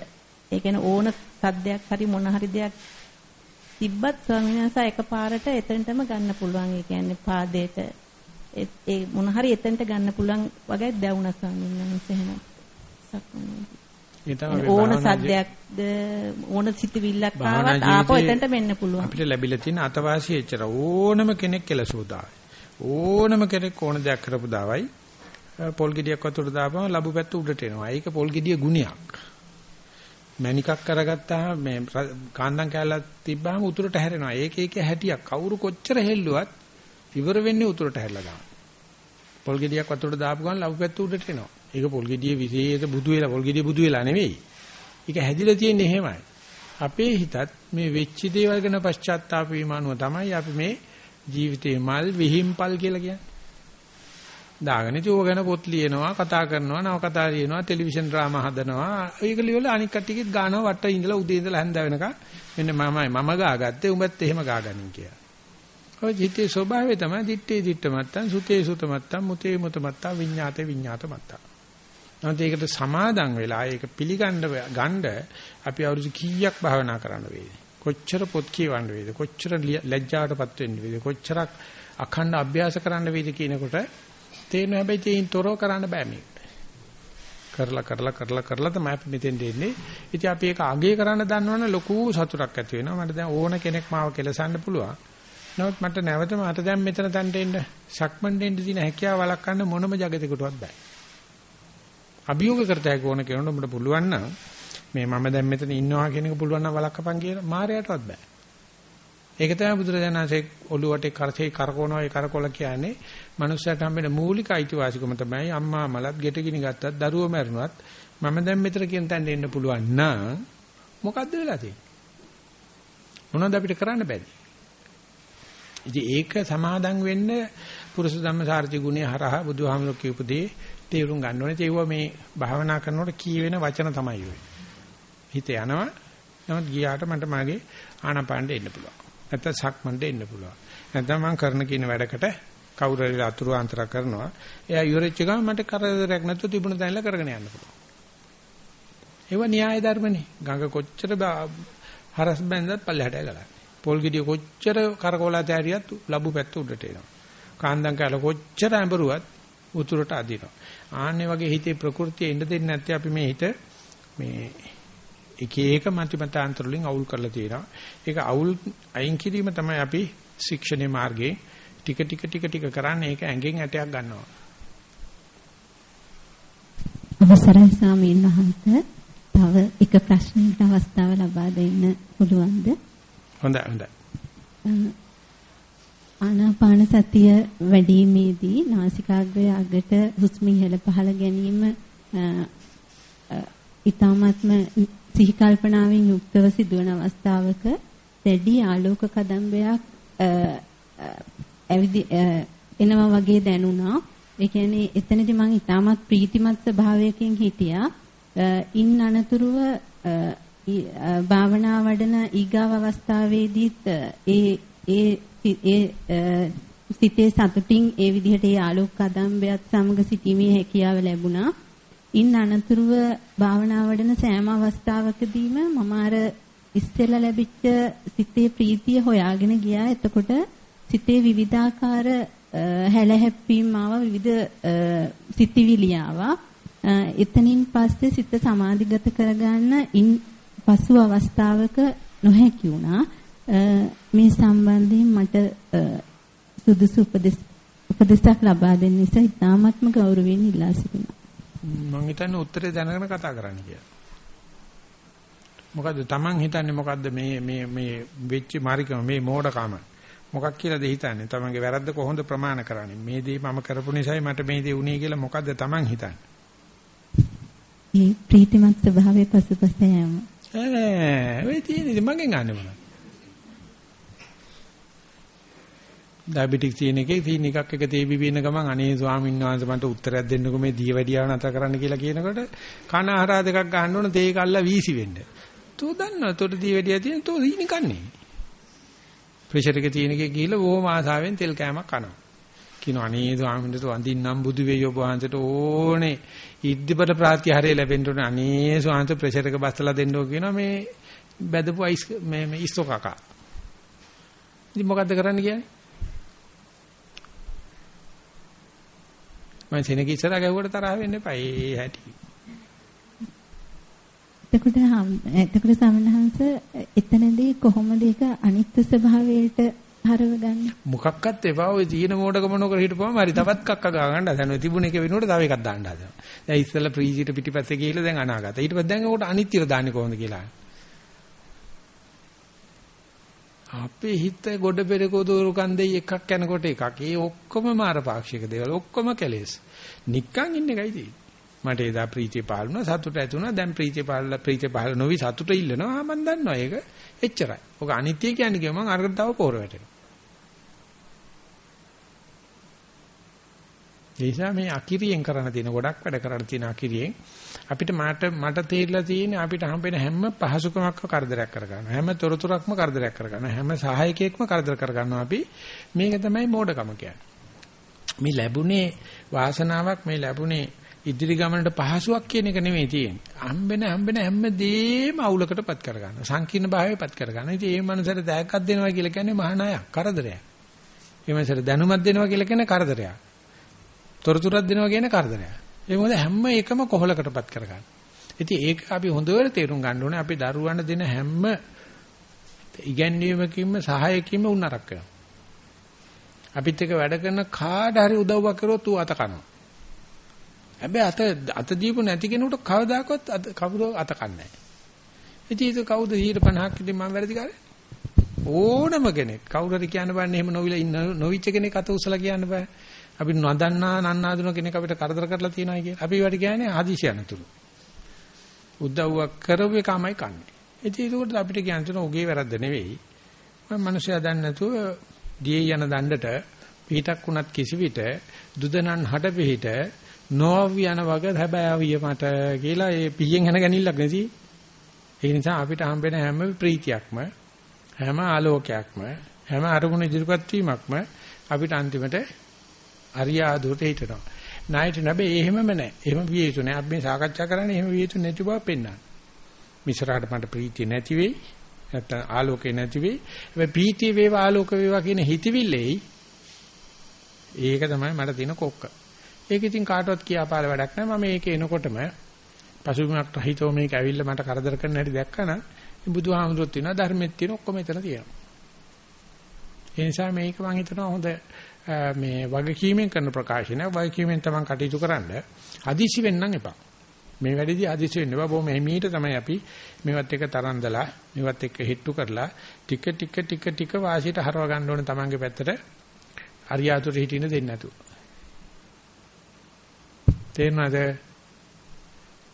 ඒ කියන්නේ ඕන සද්දයක් හරි මොන හරි දෙයක් තිබ්බත් ස්වාමීන් වහන්සේ එකපාරට එතනටම ගන්න පුළුවන්. ඒ කියන්නේ පාදයට ඒ මොන හරි එතනට ගන්න පුළුවන් වගේ දැවුණා ස්වාමීන් වහන්සේ එහෙනම් සක්මනේදී. ඕන සද්දයක්ද ඕන සිතවිල්ලක් ආවත් ආපහු එතනට මෙන්න පුළුවන්. අපිට ලැබිලා තියෙන අතවාසිය එච්චර ඕනම කෙනෙක් කියලා සෝදායි. ඕනම කෙනෙක් ඕන දෙයක් කරපු දාවයි පොල් ගෙඩියක් වතුර දාපම ලැබු පැත්ත උඩට එනවා. ඒක පොල් ගෙඩිය ගුණයක්. මැනිකක් කරගත්තාම මේ කාන්දම් කැලලක් තිබ්බාම උතුරට හැරෙනවා. ඒක ඒක හැටියක්. කවුරු කොච්චර හෙල්ලුවත් ඉවර වෙන්නේ උතුරට හැරලා දාන. පොල් ගෙඩියක් වතුරට දාපු ගමන් ලැබු පැත්ත උඩට එනවා. ඒක පොල් ගෙඩිය විශේෂ බුදු වෙලා පොල් ගෙඩිය බුදු වෙලා නෙවෙයි. ඒක හැදිලා තියෙන්නේ එහෙමයි. අපේ හිතත් මේ වෙච්ච දේවල් ගැන පශ්චාත්තාප වීම අනුව තමයි අපි මේ ජීවිතේ මල් විහිම්පල් කියලා කියන්නේ. දාගෙන ඉතින් ඕක ගැන පොත් ලියනවා කතා කරනවා නව කතා ලියනවා ටෙලිවිෂන් ඩ්‍රාමා හදනවා ඒක ලියවල අනික් කට්ටියකිට ගානවා වට ඉඳලා උදේ ඉඳලා හැන්ද වෙනකන් මෙන්න මමයි මම ගාගත්තේ උඹත් එහෙම ගාගනින් කියලා. ඔය ජීතේ ස්වභාවය තමයි දිත්තේ දිත්ත මත්තන් සුතේ සුත මත්තන් මුතේ මුත මත්තන් විඤ්ඤාතේ විඤ්ඤාත මත්තන්. නැත්නම් ඒකට සමාදන් වෙලා ඒක පිළිගන්න ගන්න අපි අවුරුදු කීයක් භාවනා කරන්න වේද? කොච්චර පොත් කියවන්න වේද? කොච්චර ලැජ්ජාවටපත් වෙන්න වේද? කොච්චරක් අඛණ්ඩ අභ්‍යාස කරන්න වේද කියනකොට තේරෙනවා හැබැයි තේින් තොරව කරන්න බෑ මේක. කරලා කරලා කරලා කරලා තමයි අපි මෙතෙන් දෙන්නේ. ඉතින් අපි ඒක අගේ කරන්න දන්නවනේ ලොකු සතුටක් ඇති වෙනවා. මට දැන් ඕන කෙනෙක් මාව කෙලසන්න පුළුවන්. නමුත් මට නැවත මට දැන් මෙතන තන්ට එන්න සක්මන් දෙන්න දින හැකියාව වළක්වන්න මොනම జగතෙකුටවත් බෑ. අභියෝග කරතයි ඕන කෙනෙකුට උඹට පුළුවන් නම් මේ මම දැන් මෙතන ඉන්නවා කියන එක පුළුවන් නම් වළක්වපන් කියලා මායයටවත් බෑ. ඒක තමයි බුදුරජාණන්සේ ඔළුවට කරසේ කරකවනවා ඒ කරකොල කියන්නේ මනුස්සයට හම්බෙන මූලික අයිතිවාසිකම තමයි අම්මා මලත් ගෙට ගිනි ගත්තත් දරුවෝ මැරුණත් මම දැන් මෙතන කියන තැනට එන්න පුළුවන් නම් මොකද්ද වෙලා තියෙන්නේ මොනවද අපිට කරන්න බැරි ඉතින් ඒක සමාදන් වෙන්න පුරුෂ ධම්මසාරති ගුණය හරහා බුදුහාමුදුරුවෝ කියපු දේ තේරුම් ගන්න ඕනේ ඒව මේ භාවනා කරනකොට කී වෙන වචන තමයි ඔය හිත යනවා නමුත් ගියාට මට මගේ ආනපානට එන්න පුළුවන්. නැත්නම් සක්මන්ට එන්න පුළුවන්. නැත්නම් මම කරන කියන වැඩකට කවුරු හරි අතුරු අන්තර කරනවා. එයා ඉවරෙච්ච ගමන් මට කරදරයක් නැතුව තිබුණ තැනලා කරගෙන යන්න පුළුවන්. ඒව න්‍යාය ධර්මනේ. ගඟ කොච්චර හරස් බැඳලා පල්ලෙහාට ගලන්නේ. පොල් ගෙඩිය කොච්චර කරකවලා තෑරියත් ලැබු පැත්ත උඩට එනවා. කාන්දම් කාල කොච්චර ඇඹරුවත් උතුරට අදිනවා. ආන්නේ වගේ හිතේ ප්‍රകൃතිය ඉන්න දෙන්නේ නැත්නම් අපි මේ හිත මේ එක එක මතිමතාන්තර වලින් අවුල් කරලා තියෙනවා. ඒක අවුල් අයින් කිරීම තමයි අපි ශික්ෂණේ මාර්ගයේ ටික ටික ටික ටික කරන්නේ ඒක ඇඟෙන් ඇටයක් ගන්නවා. අවසරයි ස්වාමීන් වහන්සේ. තව එක ප්‍රශ්නයකට අවස්ථාව ලබා දෙන්න පුළුවන්ද? හොඳයි හොඳයි. ආනාපාන සතිය වැඩිීමේදී නාසිකාග්‍රය අගට හුස්ම ඉහළ පහළ ගැනීම ඊ타මත්ම සිහි කල්පනාවෙන් යුක්තව සිදුවන අවස්ථාවක දැඩි ආලෝක කදම්බයක් ඇවිදි එනවා වගේ දැනුණා. ඒ කියන්නේ එතනදී මම ඊටමත් ප්‍රීතිමත් ස්වභාවයකින් හිටියා. ඉන් අනතුරුව භාවනා වඩන ඊගාව අවස්ථාවේදීත් ඒ ඒ ඒ සිතේ සතුටින් ඒ විදිහට ඒ ආලෝක කදම්බයත් සමග සිටීමේ හැකියාව ලැබුණා. ඉන් අනතුරුව භාවනා වඩන සෑම අවස්ථාවකදීම මම අර ඉස්සෙල්ලා ලැබිච්ච සිතේ ප්‍රීතිය හොයාගෙන ගියා. එතකොට සිතේ විවිධාකාර හැලහැප්පීම් ආවා විවිධ සිතිවිලි ආවා. එතනින් පස්සේ සිත සමාධිගත කරගන්න ඉන් පසු අවස්ථාවක නොහැකි වුණා. මේ සම්බන්ධයෙන් මට සුදුසු උපදෙස් උපදෙසක් ලබා දෙන්න නිසා ඉතාමත්ම ගෞරවයෙන් ඉල්ලා සිටිනවා. මම හිතන්නේ උත්තරේ දැනගෙන කතා කරන්න කියලා. මොකද්ද? Taman හිතන්නේ මොකද්ද? මේ මේ මේ වෙච්ච මාරිකම මේ මෝඩකම. මොකක් කියලාද හිතන්නේ? Tamanගේ වැරද්ද කොහොමද ප්‍රමාණ කරන්නේ? මේ දේ මම කරපු නිසායි මට මේ දේ වුනේ කියලා මොකද්ද Taman හිතන්නේ? මේ ප්‍රීතිමත් ස්වභාවයේ පසුපස යෑම ඈ ඔය තියෙන්නේ මගෙන් ගන්න මොනවද ඩයබටික් තියෙන එකේ සීන් එකක් එක තේ බිබින ගමන් අනේ ස්වාමීන් වහන්සේ මට උත්තරයක් දෙන්නකෝ මේ දියවැඩියාව නැතර කරන්න කියලා කියනකොට කන ආහාර දෙකක් ගන්න ඕන තේ කල්ලා වීසි වෙන්න. තෝ දන්නවා තොට දියවැඩියා තියෙන තෝ සීනි කන්නේ. ප්‍රෙෂර් එක තියෙන එකේ ගිහිල්ලා බොහොම ආසාවෙන් තෙල් කෑමක් කනවා. කියන අනේ ස්වාමීන් වහන්සේ වඳින්නම් බුදු වෙයි ඔබ වහන්සේට ඕනේ ඉද්දිපට ප්‍රාතිහාරය ලැබෙන්න ඕනේ අනේ ස්වාමීන් වහන්සේ ප්‍රෙෂර් එක බස්සලා දෙන්න ඕක කියනවා මේ බැදපු අයිස් මේ මේ ඉස්සෝ කකා. ඉතින් මොකද්ද කරන්න කියන්නේ? මම සෙනග ඉස්සරහ ගැහුවට තරහ වෙන්න එපා. ඒ හැටි. එතකොට එතකොට සමනහංශ එතනදී කොහොමද ඒක අනිත්‍ය ස්වභාවයට හරවගන්නේ? මොකක්වත් එපා. ඔය ජීන මෝඩකම නොකර හිටපුවම හරි තවත් කක්ක ගා ගන්න හදන. ඔය තිබුණ එක වෙනුවට තව එකක් දාන්න හදනවා. දැන් ඉස්සෙල්ලා ප්‍රීජිට පිටිපස්සේ ගිහිල්ලා දැන් අනාගත. ඊට පස්සේ දැන් උකට අනිත්‍යර දාන්නේ කොහොමද කියලා. අපේ හිත ගොඩ පෙරකෝ දෝරු කන්දේ එකක් යනකොට එකක්. ඒ ඔක්කොම මාර පාක්ෂික දේවල් ඔක්කොම කැලේස්. නික්කන් ඉන්න එකයි තියෙන්නේ. මට එදා ප්‍රීතිය පාලුණා සතුට ඇති වුණා. දැන් ප්‍රීතිය පාලලා ප්‍රීතිය පාල නොවි සතුට ඉල්ලනවා. මම දන්නවා ඒක. එච්චරයි. ඔක අනිත්‍ය කියන්නේ කිව්වම මම අරකට තව පෝර වැටෙනවා. නිසා මේ අකිරියෙන් කරන්න තියෙන ගොඩක් වැඩ කරන්න තියෙන අකිරියෙන් අපිට මට මට තේරිලා තියෙන්නේ අපිට හම්බෙන හැම පහසුකමක්ම කරදරයක් කරගන්නවා හැම තොරතුරක්ම කරදරයක් කරගන්නවා හැම සහායකයෙක්ම කරදර කරගන්නවා අපි මේක තමයි මෝඩකම කියන්නේ මේ ලැබුණේ වාසනාවක් මේ ලැබුණේ ඉදිරි ගමනට පහසුවක් කියන එක නෙමෙයි තියෙන්නේ හම්බෙන හම්බෙන හැම දෙයක්ම අවුලකටපත් කරගන්නවා සංකීර්ණ භාවයටපත් කරගන්නවා ඉතින් මේ මනසට දැයක්ක් දෙනවා කියලා කියන්නේ මහානායක් කරදරයක් මේ මනසට දැනුමක් දෙනවා කියලා කියන්නේ කරදරයක් තොරතුරක් දෙනවා කියන කරදරයක්. ඒ මොකද හැම එකම කොහලකටපත් කරගන්න. ඉතින් ඒක අපි හොඳට තේරුම් ගන්න ඕනේ අපි දරුවන්ට දෙන හැම ඉගැන්වීමකින්ම සහායකින්ම උන්නරක් වෙනවා. අපිත් එක්ක වැඩ කරන කාට හරි උදව්වක් කරොත් ඌ අත කනවා. හැබැයි අත අත දීපු නැති කෙනෙකුට කවදාකවත් කවුරු අත කන්නේ නැහැ. ඉතින් ඒක කවුද 150ක් ඉතින් මම වැරදි කරේ? ඕනම කෙනෙක් කවුරු හරි කියන්න බෑනේ එහෙම නොවිලා ඉන්න නොවිච්ච කෙනෙක් අත උසලා කියන්න බෑ. අපි නොදන්නා නන්නාඳුන කෙනෙක් අපිට කරදර කරලා තියෙනවා කියලා. අපි වට කියන්නේ හදිසි අනතුරු. උදව්වක් කරව එකමයි කන්නේ. ඉතින් ඒකට අපිට කියන්න තියෙන ඔගේ වැරද්ද නෙවෙයි. මම මිනිස්සයා දන්නේ නැතුව දියේ යන දණ්ඩට පිටක් වුණත් කිසි විට දුදනන් හඩ පිට නොව යන වග හැබෑවිය මට කියලා ඒ පියෙන් හැන ගැනීමක් නැති. ඒ නිසා අපිට හම්බෙන හැම ප්‍රීතියක්ම හැම ආලෝකයක්ම හැම අරමුණ ඉදිරිපත් වීමක්ම අපිට අන්තිමට අරියාදුවට හිටනවා. ණයට නැබේ එහෙමම නැහැ. එහෙම විය යුතු නැහැ. අපි මේ සාකච්ඡා කරන්නේ එහෙම විය යුතු නැති බව පෙන්වන්න. මිසරාට මට ප්‍රීතිය නැති වෙයි. නැත්තම් ආලෝකේ නැති වෙයි. හැබැයි ප්‍රීතිය වේවා ආලෝක වේවා කියන හිතවිල්ලෙයි ඒක තමයි මට තියෙන කොක්ක. ඒක ඉතින් කාටවත් කියාපාල වැඩක් නැහැ. මම මේක එනකොටම පසුබිමක් රහිතව මේක ඇවිල්ලා මට කරදර කරන හැටි දැක්කනම් බුදුහාමුදුරුවෝ තියෙනවා ධර්මෙත් තියෙන ඔක්කොම එතන තියෙනවා. ඒ නිසා මේක මම හිතනවා හොඳ මේ වගකීමෙන් කරන ප්‍රකාශනයක් වගකීමෙන් තමයි කටයුතු කරන්න. අදිසි වෙන්නම් එපා. මේ වැඩේදී අදිසි වෙන්න එපා. බොහොම එමීට තමයි අපි මේවත් එක තරන්දලා මේවත් එක්ක හිට්ටු කරලා ටික ටික ටික ටික වාසියට හරව ගන්න ඕනේ Tamange පැත්තට අරියාතුර හිටින්න දෙන්නේ නැතුව. තේරෙනවද?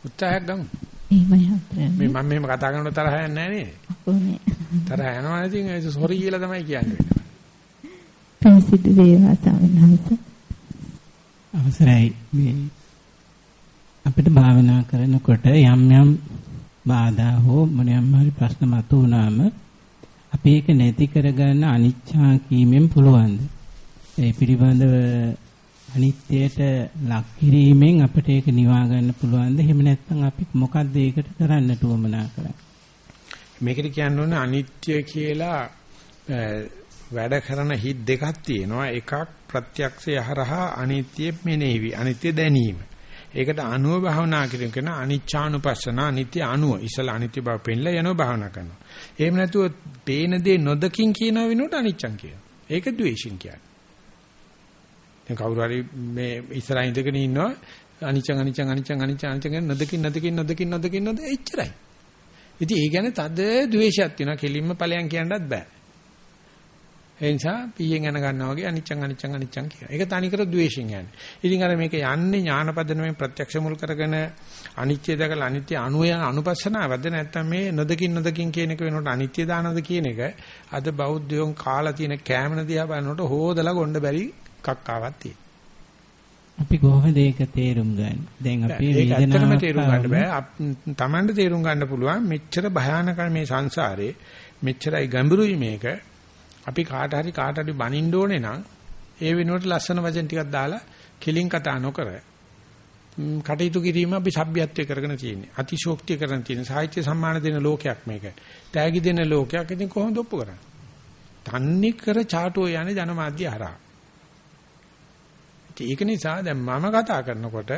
උත්සාහයක් ගමු. මේ මම මෙහෙම කතා කරනකොට තරහ යන්නේ නැහැ නේද? ඔව්නේ. තරහ යනවා ඉතින් ඒක සොරි කියලා තමයි කියන්නේ. ප්‍රසිද්ධ වේවා සාවිනහස. අවසරයි මේ අපිට භාවනා කරනකොට යම් යම් බාධා හෝ මොනියම් හරි ප්‍රශ්න මතුවනාම අපි ඒක නැති කරගන්න අනිච්චා කීමෙන් පුළුවන්ද? ඒ පිළිබඳව අනිත්‍යයට ලක් කිරීමෙන් අපිට ඒක නිවා ගන්න පුළුවන්ද? එහෙම නැත්නම් අපි මොකද්ද ඒකට කරන්නට උවමනා කරන්නේ? මේකට කියන්න ඕනේ අනිත්‍ය කියලා වැඩ කරන හිත් දෙකක් තියෙනවා. එකක් ප්‍රත්‍යක්ෂය හරහා අනිත්‍ය මෙනෙහිවි. අනිත්‍ය දැනීම. ඒකට අනුව භාවනා කිරීම කියන අනිච්චානුපස්සන අනිත්‍ය අනුව. ඉසල අනිත්‍ය බව පෙන්ලා යනවා භාවනා කරනවා. එහෙම නැතුව පේන දේ නොදකින් කියන වෙනුවට අනිච්චං කියනවා. ඒක ද්වේෂින් කියන්නේ. දැන් කවුරු හරි මේ ඉස්සරහින් ඉඳගෙන ඉන්නවා අනිච්චං අනිච්චං අනිච්චං අනිච්චං අනිච්චං නොදකින් නොදකින් නොදකින් නොදකින් නොද එච්චරයි. ඉතින් ඒ කියන්නේ තද ද්වේෂයක් තියෙනවා කෙලින්ම ඵලයන් කියන්නත් බෑ. ඒ නිසා පීයෙන් යන ගන්නවා වගේ අනිච්චං අනිච්චං අනිච්චං කියන. ඒක තනිකර ද්වේෂයෙන් යන්නේ. ඉතින් අර මේක යන්නේ ඥානපදනමෙන් ප්‍රත්‍යක්ෂ මුල් කරගෙන අනිත්‍ය දැකලා අනිත්‍ය අනුය අනුපස්සනාවද නැත්නම් මේ නොදකින් නොදකින් කියන එක වෙනකොට අනිත්‍ය දානද කියන එක අද බෞද්ධයන් කාලා තියෙන කෑමන දිහා බලනකොට හොදලා ගොන්න බැරි එකක් ආවත් තියෙනවා. අපි කොහොමද ඒක තේරුම් ගන්නේ? දැන් අපි වේදනාව ඇත්තටම තේරුම් ගන්න බෑ. Tamanට තේරුම් ගන්න පුළුවන් මෙච්චර භයානක මේ සංසාරේ මෙච්චරයි ගැඹුරුයි මේක. අපි කාට හරි කාට හරි බනින්න ඕනේ නම් ඒ වෙනුවට ලස්සන වචන ටිකක් දාලා කිලින් කතා නොකර කටයුතු කිරීම අපි සભ્યත්වයේ කරගෙන තියෙන්නේ. අතිශෝක්තිය කරගෙන තියෙන සාහිත්‍ය සම්මාන දෙන ලෝකයක් මේක. තෑගි දෙන ලෝකයක්. ඉතින් කොහොමද ඔප්පු කරන්නේ? තන්නේ කර චාටෝ යන්නේ ජනමාධ්‍ය හරහා. ඒක නිසා දැන් මම කතා කරනකොට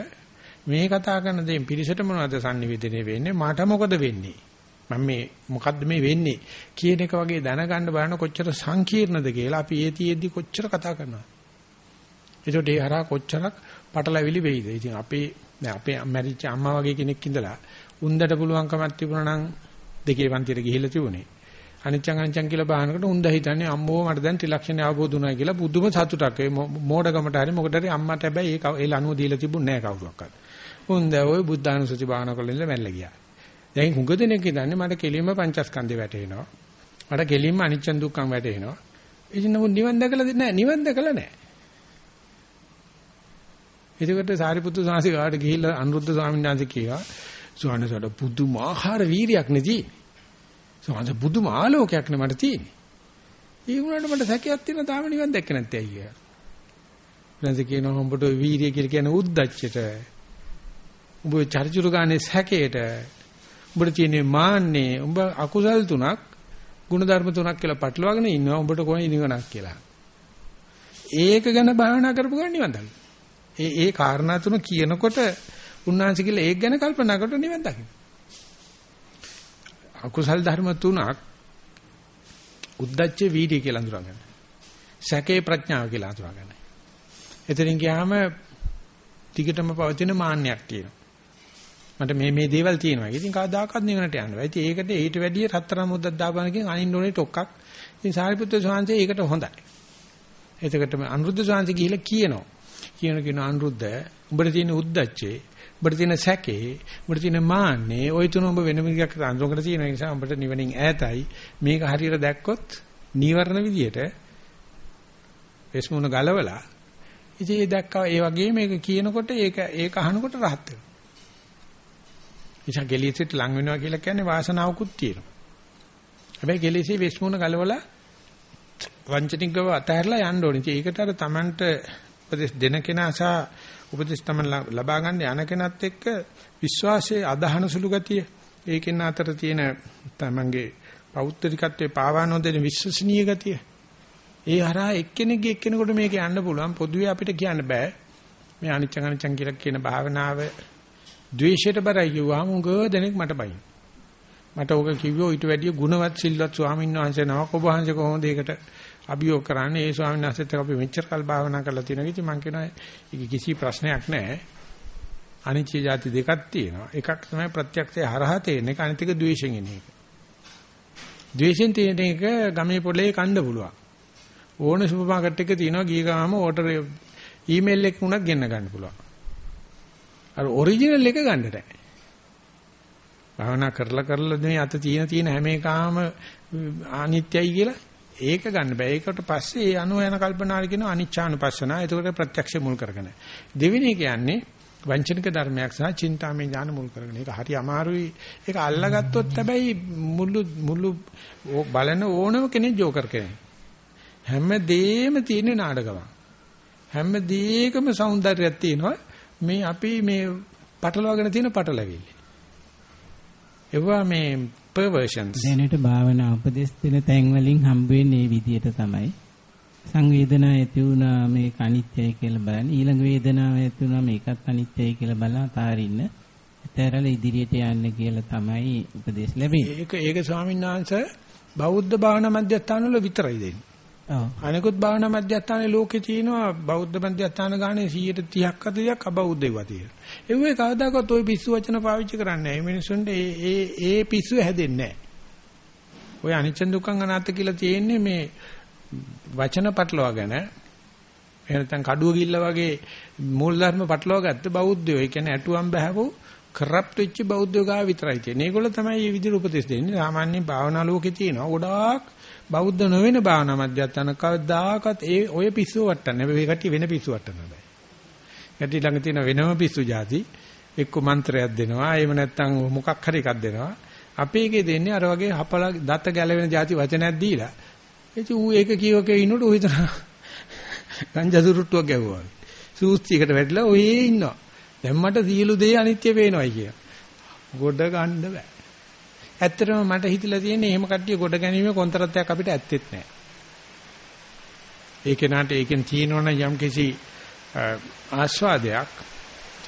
මේ කතා කරන දේ පිරිසට මොනවද sannivedana වෙන්නේ? මට මොකද වෙන්නේ? මම මේ මොකද්ද මේ වෙන්නේ? කියන එක වගේ දැනගන්න බලන කොච්චර සංකීර්ණද කියලා අපි ඒතියෙදි කොච්චර කතා කරනවද ඒකට ඒ හරහා කොච්චරක් පටලැවිලි වෙයිද? ඉතින් අපේ දැන් අපේ මැරිච්ච අම්මා වගේ කෙනෙක් ඉඳලා උන්දට පුළුවන්කමක් තිබුණා නම් දෙකේ පන්තියට ගිහිල්ලා තිබුණේ. අනිච්චං අනිච්චං කියලා බාහනකට උන්ද හිතන්නේ අම්මෝ මට දැන් ත්‍රිලක්ෂණ අවබෝධ වුණා කියලා පුදුම සතුටක් ඒ මෝඩකමට හරි මොකටද හරි අම්මට හැබැයි ඒ ඒ ලනුව දීලා තිබුණේ නැහැ කවුරුවක්වත්. උන්ද ওই බුද්ධානුසති බාහන කරලා ඉඳලා මැල්ල ගියා. දැන් හුඟ දෙනෙක් හිතන්නේ මට කෙලින්ම පංචස්කන්ධේ වැටෙනවා. මට කෙලින්ම අනිච්චං දුක්ඛං වැටෙනවා. ඉතින් නමුත් නිවන් දැකලා නැහැ නිවන් දැකලා නැහැ. එතකොට සාරිපුත්තු සාංශි ගාවට ගිහිල්ලා අනුරුද්ධ ස්වාමීන් වහන්සේ කියවා ස්වාමීන් වහන්සේ පුදුමාකාර වීරියක් නෙදී. සමහර බුදුම ආලෝකයක් නේ මට තියෙන්නේ. ඒ වුණාට මට සැකයක් තියෙන තාම නිවන් දැක්ක නැත්තේ අයියා. ඊළඟට කියනවා උඹට වීරිය කියලා කියන උද්දච්චයට. උඹ චරිචුරු ගානේ සැකයට. උඹට තියෙන්නේ මාන්නේ. උඹ අකුසල් තුනක් ಗುಣධර්ම තුනක් කියලා පටලවාගෙන ඉන්නවා. උඹට කොහේ නිවනක් කියලා. ඒක ගැන භාවනා කරපු ගමන් නිවන් දකින්න. ඒ ඒ කාරණා තුන කියනකොට උන්වහන්සේ කියලා ඒක ගැන කල්පනා කරලා නිවන් දකින්න. අකුසල් ධර්ම තුනක් උද්දච්ච වීර්ය කියලා අඳුරගන්න. සැකේ ප්‍රඥාව කියලා අඳුරගන්න. එතනින් ගියාම ටිකටම පවතින මාන්නයක් තියෙනවා. මට මේ මේ දේවල් තියෙනවා. ඉතින් කවදාකවත් නිවනට යන්න බෑ. ඉතින් ඒකට ඊට වැඩිය රත්තරන් මුද්දක් දාපනකින් අනින්න ඕනේ ටොක්ක්ක්. ඉතින් සාරිපුත්‍ර ස්වාමීන් ඒකට හොඳයි. එතකොට අනුරුද්ධ ස්වාමීන් ගිහිල්ලා කියනවා. කියන කියන අනුරුද්ධ උඹට තියෙන උද්දච්චේ උඹට තියෙන සැකේ, උඹට තියෙන මාන්නේ, ওই තුන උඹ වෙන විදිහකට අඳුරකට තියෙන නිසා උඹට නිවනින් ඈතයි. මේක හරියට දැක්කොත් නීවරණ විදියට එස්මුණ ගලවලා ඉතින් ඒ දැක්කා ඒ වගේ මේක කියනකොට ඒක ඒක අහනකොට rahat නිසා කෙලෙසට ලං වෙනවා කියලා කියන්නේ වාසනාවකුත් තියෙනවා. හැබැයි කෙලෙසේ වෙස්මුණ ගලවලා වංචනිකව අතහැරලා යන්න ඕනේ. ඒකට අර Tamanට උපදෙස් දෙන කෙනා සහ උපදෙස් Taman ලබා ගන්න යන කෙනත් එක්ක විශ්වාසයේ අදහන සුළු ගතිය ඒකෙන් අතර තියෙන Tamanගේ පෞත්‍රිකත්වයේ පාවා නොදෙන විශ්වසනීය ගතිය. ඒ හරහා එක්කෙනෙක්ගේ එක්කෙනෙකුට මේක යන්න පුළුවන්. පොදුවේ අපිට කියන්න බෑ. මේ අනිච්ච අනිච්චන් කියලා කියන භාවනාව ද්වේෂයට බරයි කිව්වම උග දෙනෙක් මට බයින්. මට ඕක කිව්වෝ ඊට වැඩිය ගුණවත් සිල්වත් ස්වාමීන් වහන්සේ නමක් ඔබ වහන්සේ කොහොමද ඒකට අභියෝග කරන්නේ? ඒ ස්වාමීන් වහන්සේත් එක්ක අපි මෙච්චර කල් භාවනා කරලා තියෙනවා. ඉතින් මම කියනවා ඒක කිසි ප්‍රශ්නයක් නැහැ. අනිත්‍ය જાති දෙකක් තියෙනවා. එකක් තමයි ප්‍රත්‍යක්ෂය හරහා තේරෙන එක අනිත් එක ද්වේෂයෙන් එන එක. ද්වේෂයෙන් තියෙන එක ගමේ පොලේ කන්න පුළුවන්. ඕන සුපර් මාකට් එකක තියෙනවා ගිය ගාම ඕඩර් ඊමේල් එකක් උනත් ගෙන්න ගන්න පුළුවන්. අර ඔරිජිනල් එක ගන්න බෑ. භාවනා කරලා කරලා මේ අත තියෙන තියෙන හැම එකම අනිත්‍යයි කියලා ඒක ගන්න බෑ. ඒකට පස්සේ ඒ අනු යන කල්පනාවල කියන අනිච්චානුපස්සනා. ඒකට ප්‍රත්‍යක්ෂ මුල් කරගෙන. දෙවෙනි කියන්නේ වංචනික ධර්මයක් සහ චින්තාමය ඥාන මුල් කරගෙන. ඒක හරි අමාරුයි. ඒක අල්ලගත්තොත් හැබැයි මුළු මුළු බලන ඕනම කෙනෙක් ජෝකර් කෙනෙක්. හැම දෙෙම තියෙන නාඩගමක්. හැම දෙයකම సౌందර්යයක් තියෙනවා. මේ අපි මේ පටලවාගෙන තියෙන පටලැවිලි. ඒවා මේ perversions. දැනට භාවනා උපදෙස් දෙන තැන් වලින් හම්බ වෙන්නේ මේ විදිහට තමයි. සංවේදනා ඇති වුණා මේක අනිත්‍යයි කියලා බලන්න. ඊළඟ වේදනාව ඇති වුණා මේකත් අනිත්‍යයි කියලා බලලා තාරින්න. ඇතරල ඉදිරියට යන්න කියලා තමයි උපදෙස් ලැබෙන්නේ. ඒක ඒක ස්වාමීන් වහන්සේ බෞද්ධ භාවනා මධ්‍යස්ථාන වල විතරයි දෙන්නේ. ඔව්. අනිකුත් භාවනා මධ්‍යස්ථානයේ ලෝකේ තියෙනවා බෞද්ධ මධ්‍යස්ථාන ගානේ 130ක් 40ක් අබෞද්ධ ඒවා තියෙනවා. ඒ වගේ කවදාකවත් ওই පිස්සු වචන පාවිච්චි කරන්නේ නැහැ. මේ මිනිස්සුන්ට ඒ ඒ ඒ පිස්සු හැදෙන්නේ නැහැ. ඔය අනිච්ච දුක්ඛං අනාත්ත කියලා තියෙන්නේ මේ වචන පටලවාගෙන එහෙම නැත්නම් කඩුව ගිල්ල වගේ මූල ධර්ම පටලවා ගත්ත බෞද්ධයෝ. ඒ කියන්නේ ඇටුවම් බහැවෝ කරප්ට් වෙච්ච බෞද්ධයෝ ගාව විතරයි තියෙන්නේ. ඒගොල්ලෝ තමයි මේ විදිහට උපදෙස් දෙන්නේ. සාමාන්‍ය භාවනා ලෝකේ තියෙනවා. ගොඩාක් බෞද්ධ නොවන භාවනා මධ්‍යස්ථාන කවදාකවත් ඒ ඔය පිස්සුව වට්ටන්නේ. මේ කට්ටිය වෙන පිස්සුව වට්ටන්න බෑ. කට්ටිය ළඟ තියෙන වෙනම පිස්සු જાති එක්ක මන්ත්‍රයක් දෙනවා. එහෙම නැත්නම් මොකක් හරි එකක් දෙනවා. අපේ එකේ දෙන්නේ අර වගේ හපලා දත ගැලවෙන જાති වචනයක් දීලා. එච ඌ ඒක කියවකේ ඉන්නකොට ඌ හිතන ගංජසුරුට්ටුවක් ගැව්වා. සූස්තියකට වැටිලා ඔයේ ඉන්නවා. දැන් මට සියලු දේ අනිත්‍ය පේනවායි කිය. ගොඩ ගන්න බෑ. ඇත්තටම මට හිතලා තියෙන්නේ එහෙම කට්ටිය ගොඩ ගැනීම කොන්තරත්යක් අපිට ඇත්තෙත් නෑ. ඒ කෙනාට ඒකෙන් තියෙනවනම් යම් කිසි ආස්වාදයක්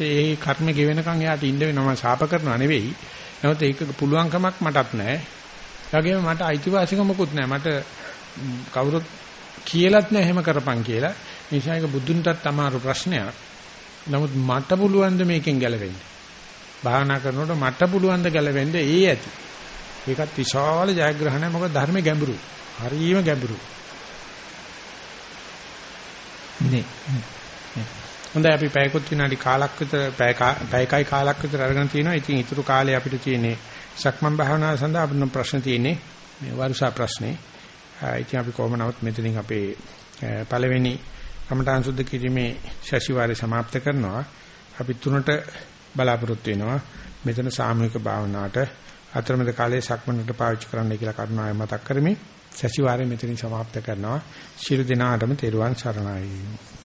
ඒ කර්ම ගෙවෙනකන් එයාට ඉන්න වෙනවා ශාප කරනවා නෙවෙයි. නමුත් ඒක පුළුවන්කමක් මටත් නෑ. ඒ වගේම මට අයිතිවාසිකමකුත් නෑ. මට කවුරුත් කියලත් නෑ එහෙම කරපන් කියලා. නිසා ඒක බුදුන්ටත් අමාරු ප්‍රශ්නයක්. නමුත් මට පුළුවන් ද මේකෙන් ගැලවෙන්න? භාවනා කරනකොට මට පුළුවන් ද ගැලවෙන්න ඒ ඇති. ඒකත් විශාල ජයග්‍රහණයක් මොකද ධර්මයේ ගැඹුරු. හරිම ගැඹුරු. නේ. හොඳයි අපි පැයකොත් විනාඩි කාලක් විතර පැයකයි කාලක් විතර අරගෙන තිනවා. ඉතින් ඊටු කාලේ අපිට තියෙන්නේ සක්මන් භාවනාව සඳහා අපිට ප්‍රශ්න තියෙන්නේ මේ වරුසා ප්‍රශ්නේ. ඉතින් අපි කොහොම නමුත් මෙතනින් අපේ පළවෙනි කමඨාන් සුද්ධ කිරීමේ ශෂිවාරය સમાપ્ત කරනවා. අපි තුනට බලාපොරොත්තු වෙනවා. මෙතන සාමූහික භාවනාවට අතරමැද කාලයේ සක්මනට පාවිච්චි කරන්න කියලා කරුණාවෙන් මතක් කරමි. ශෂිවාරය මෙතනින් સમાપ્ત කරනවා. ශිරු දිනාටම තෙරුවන් සරණයි.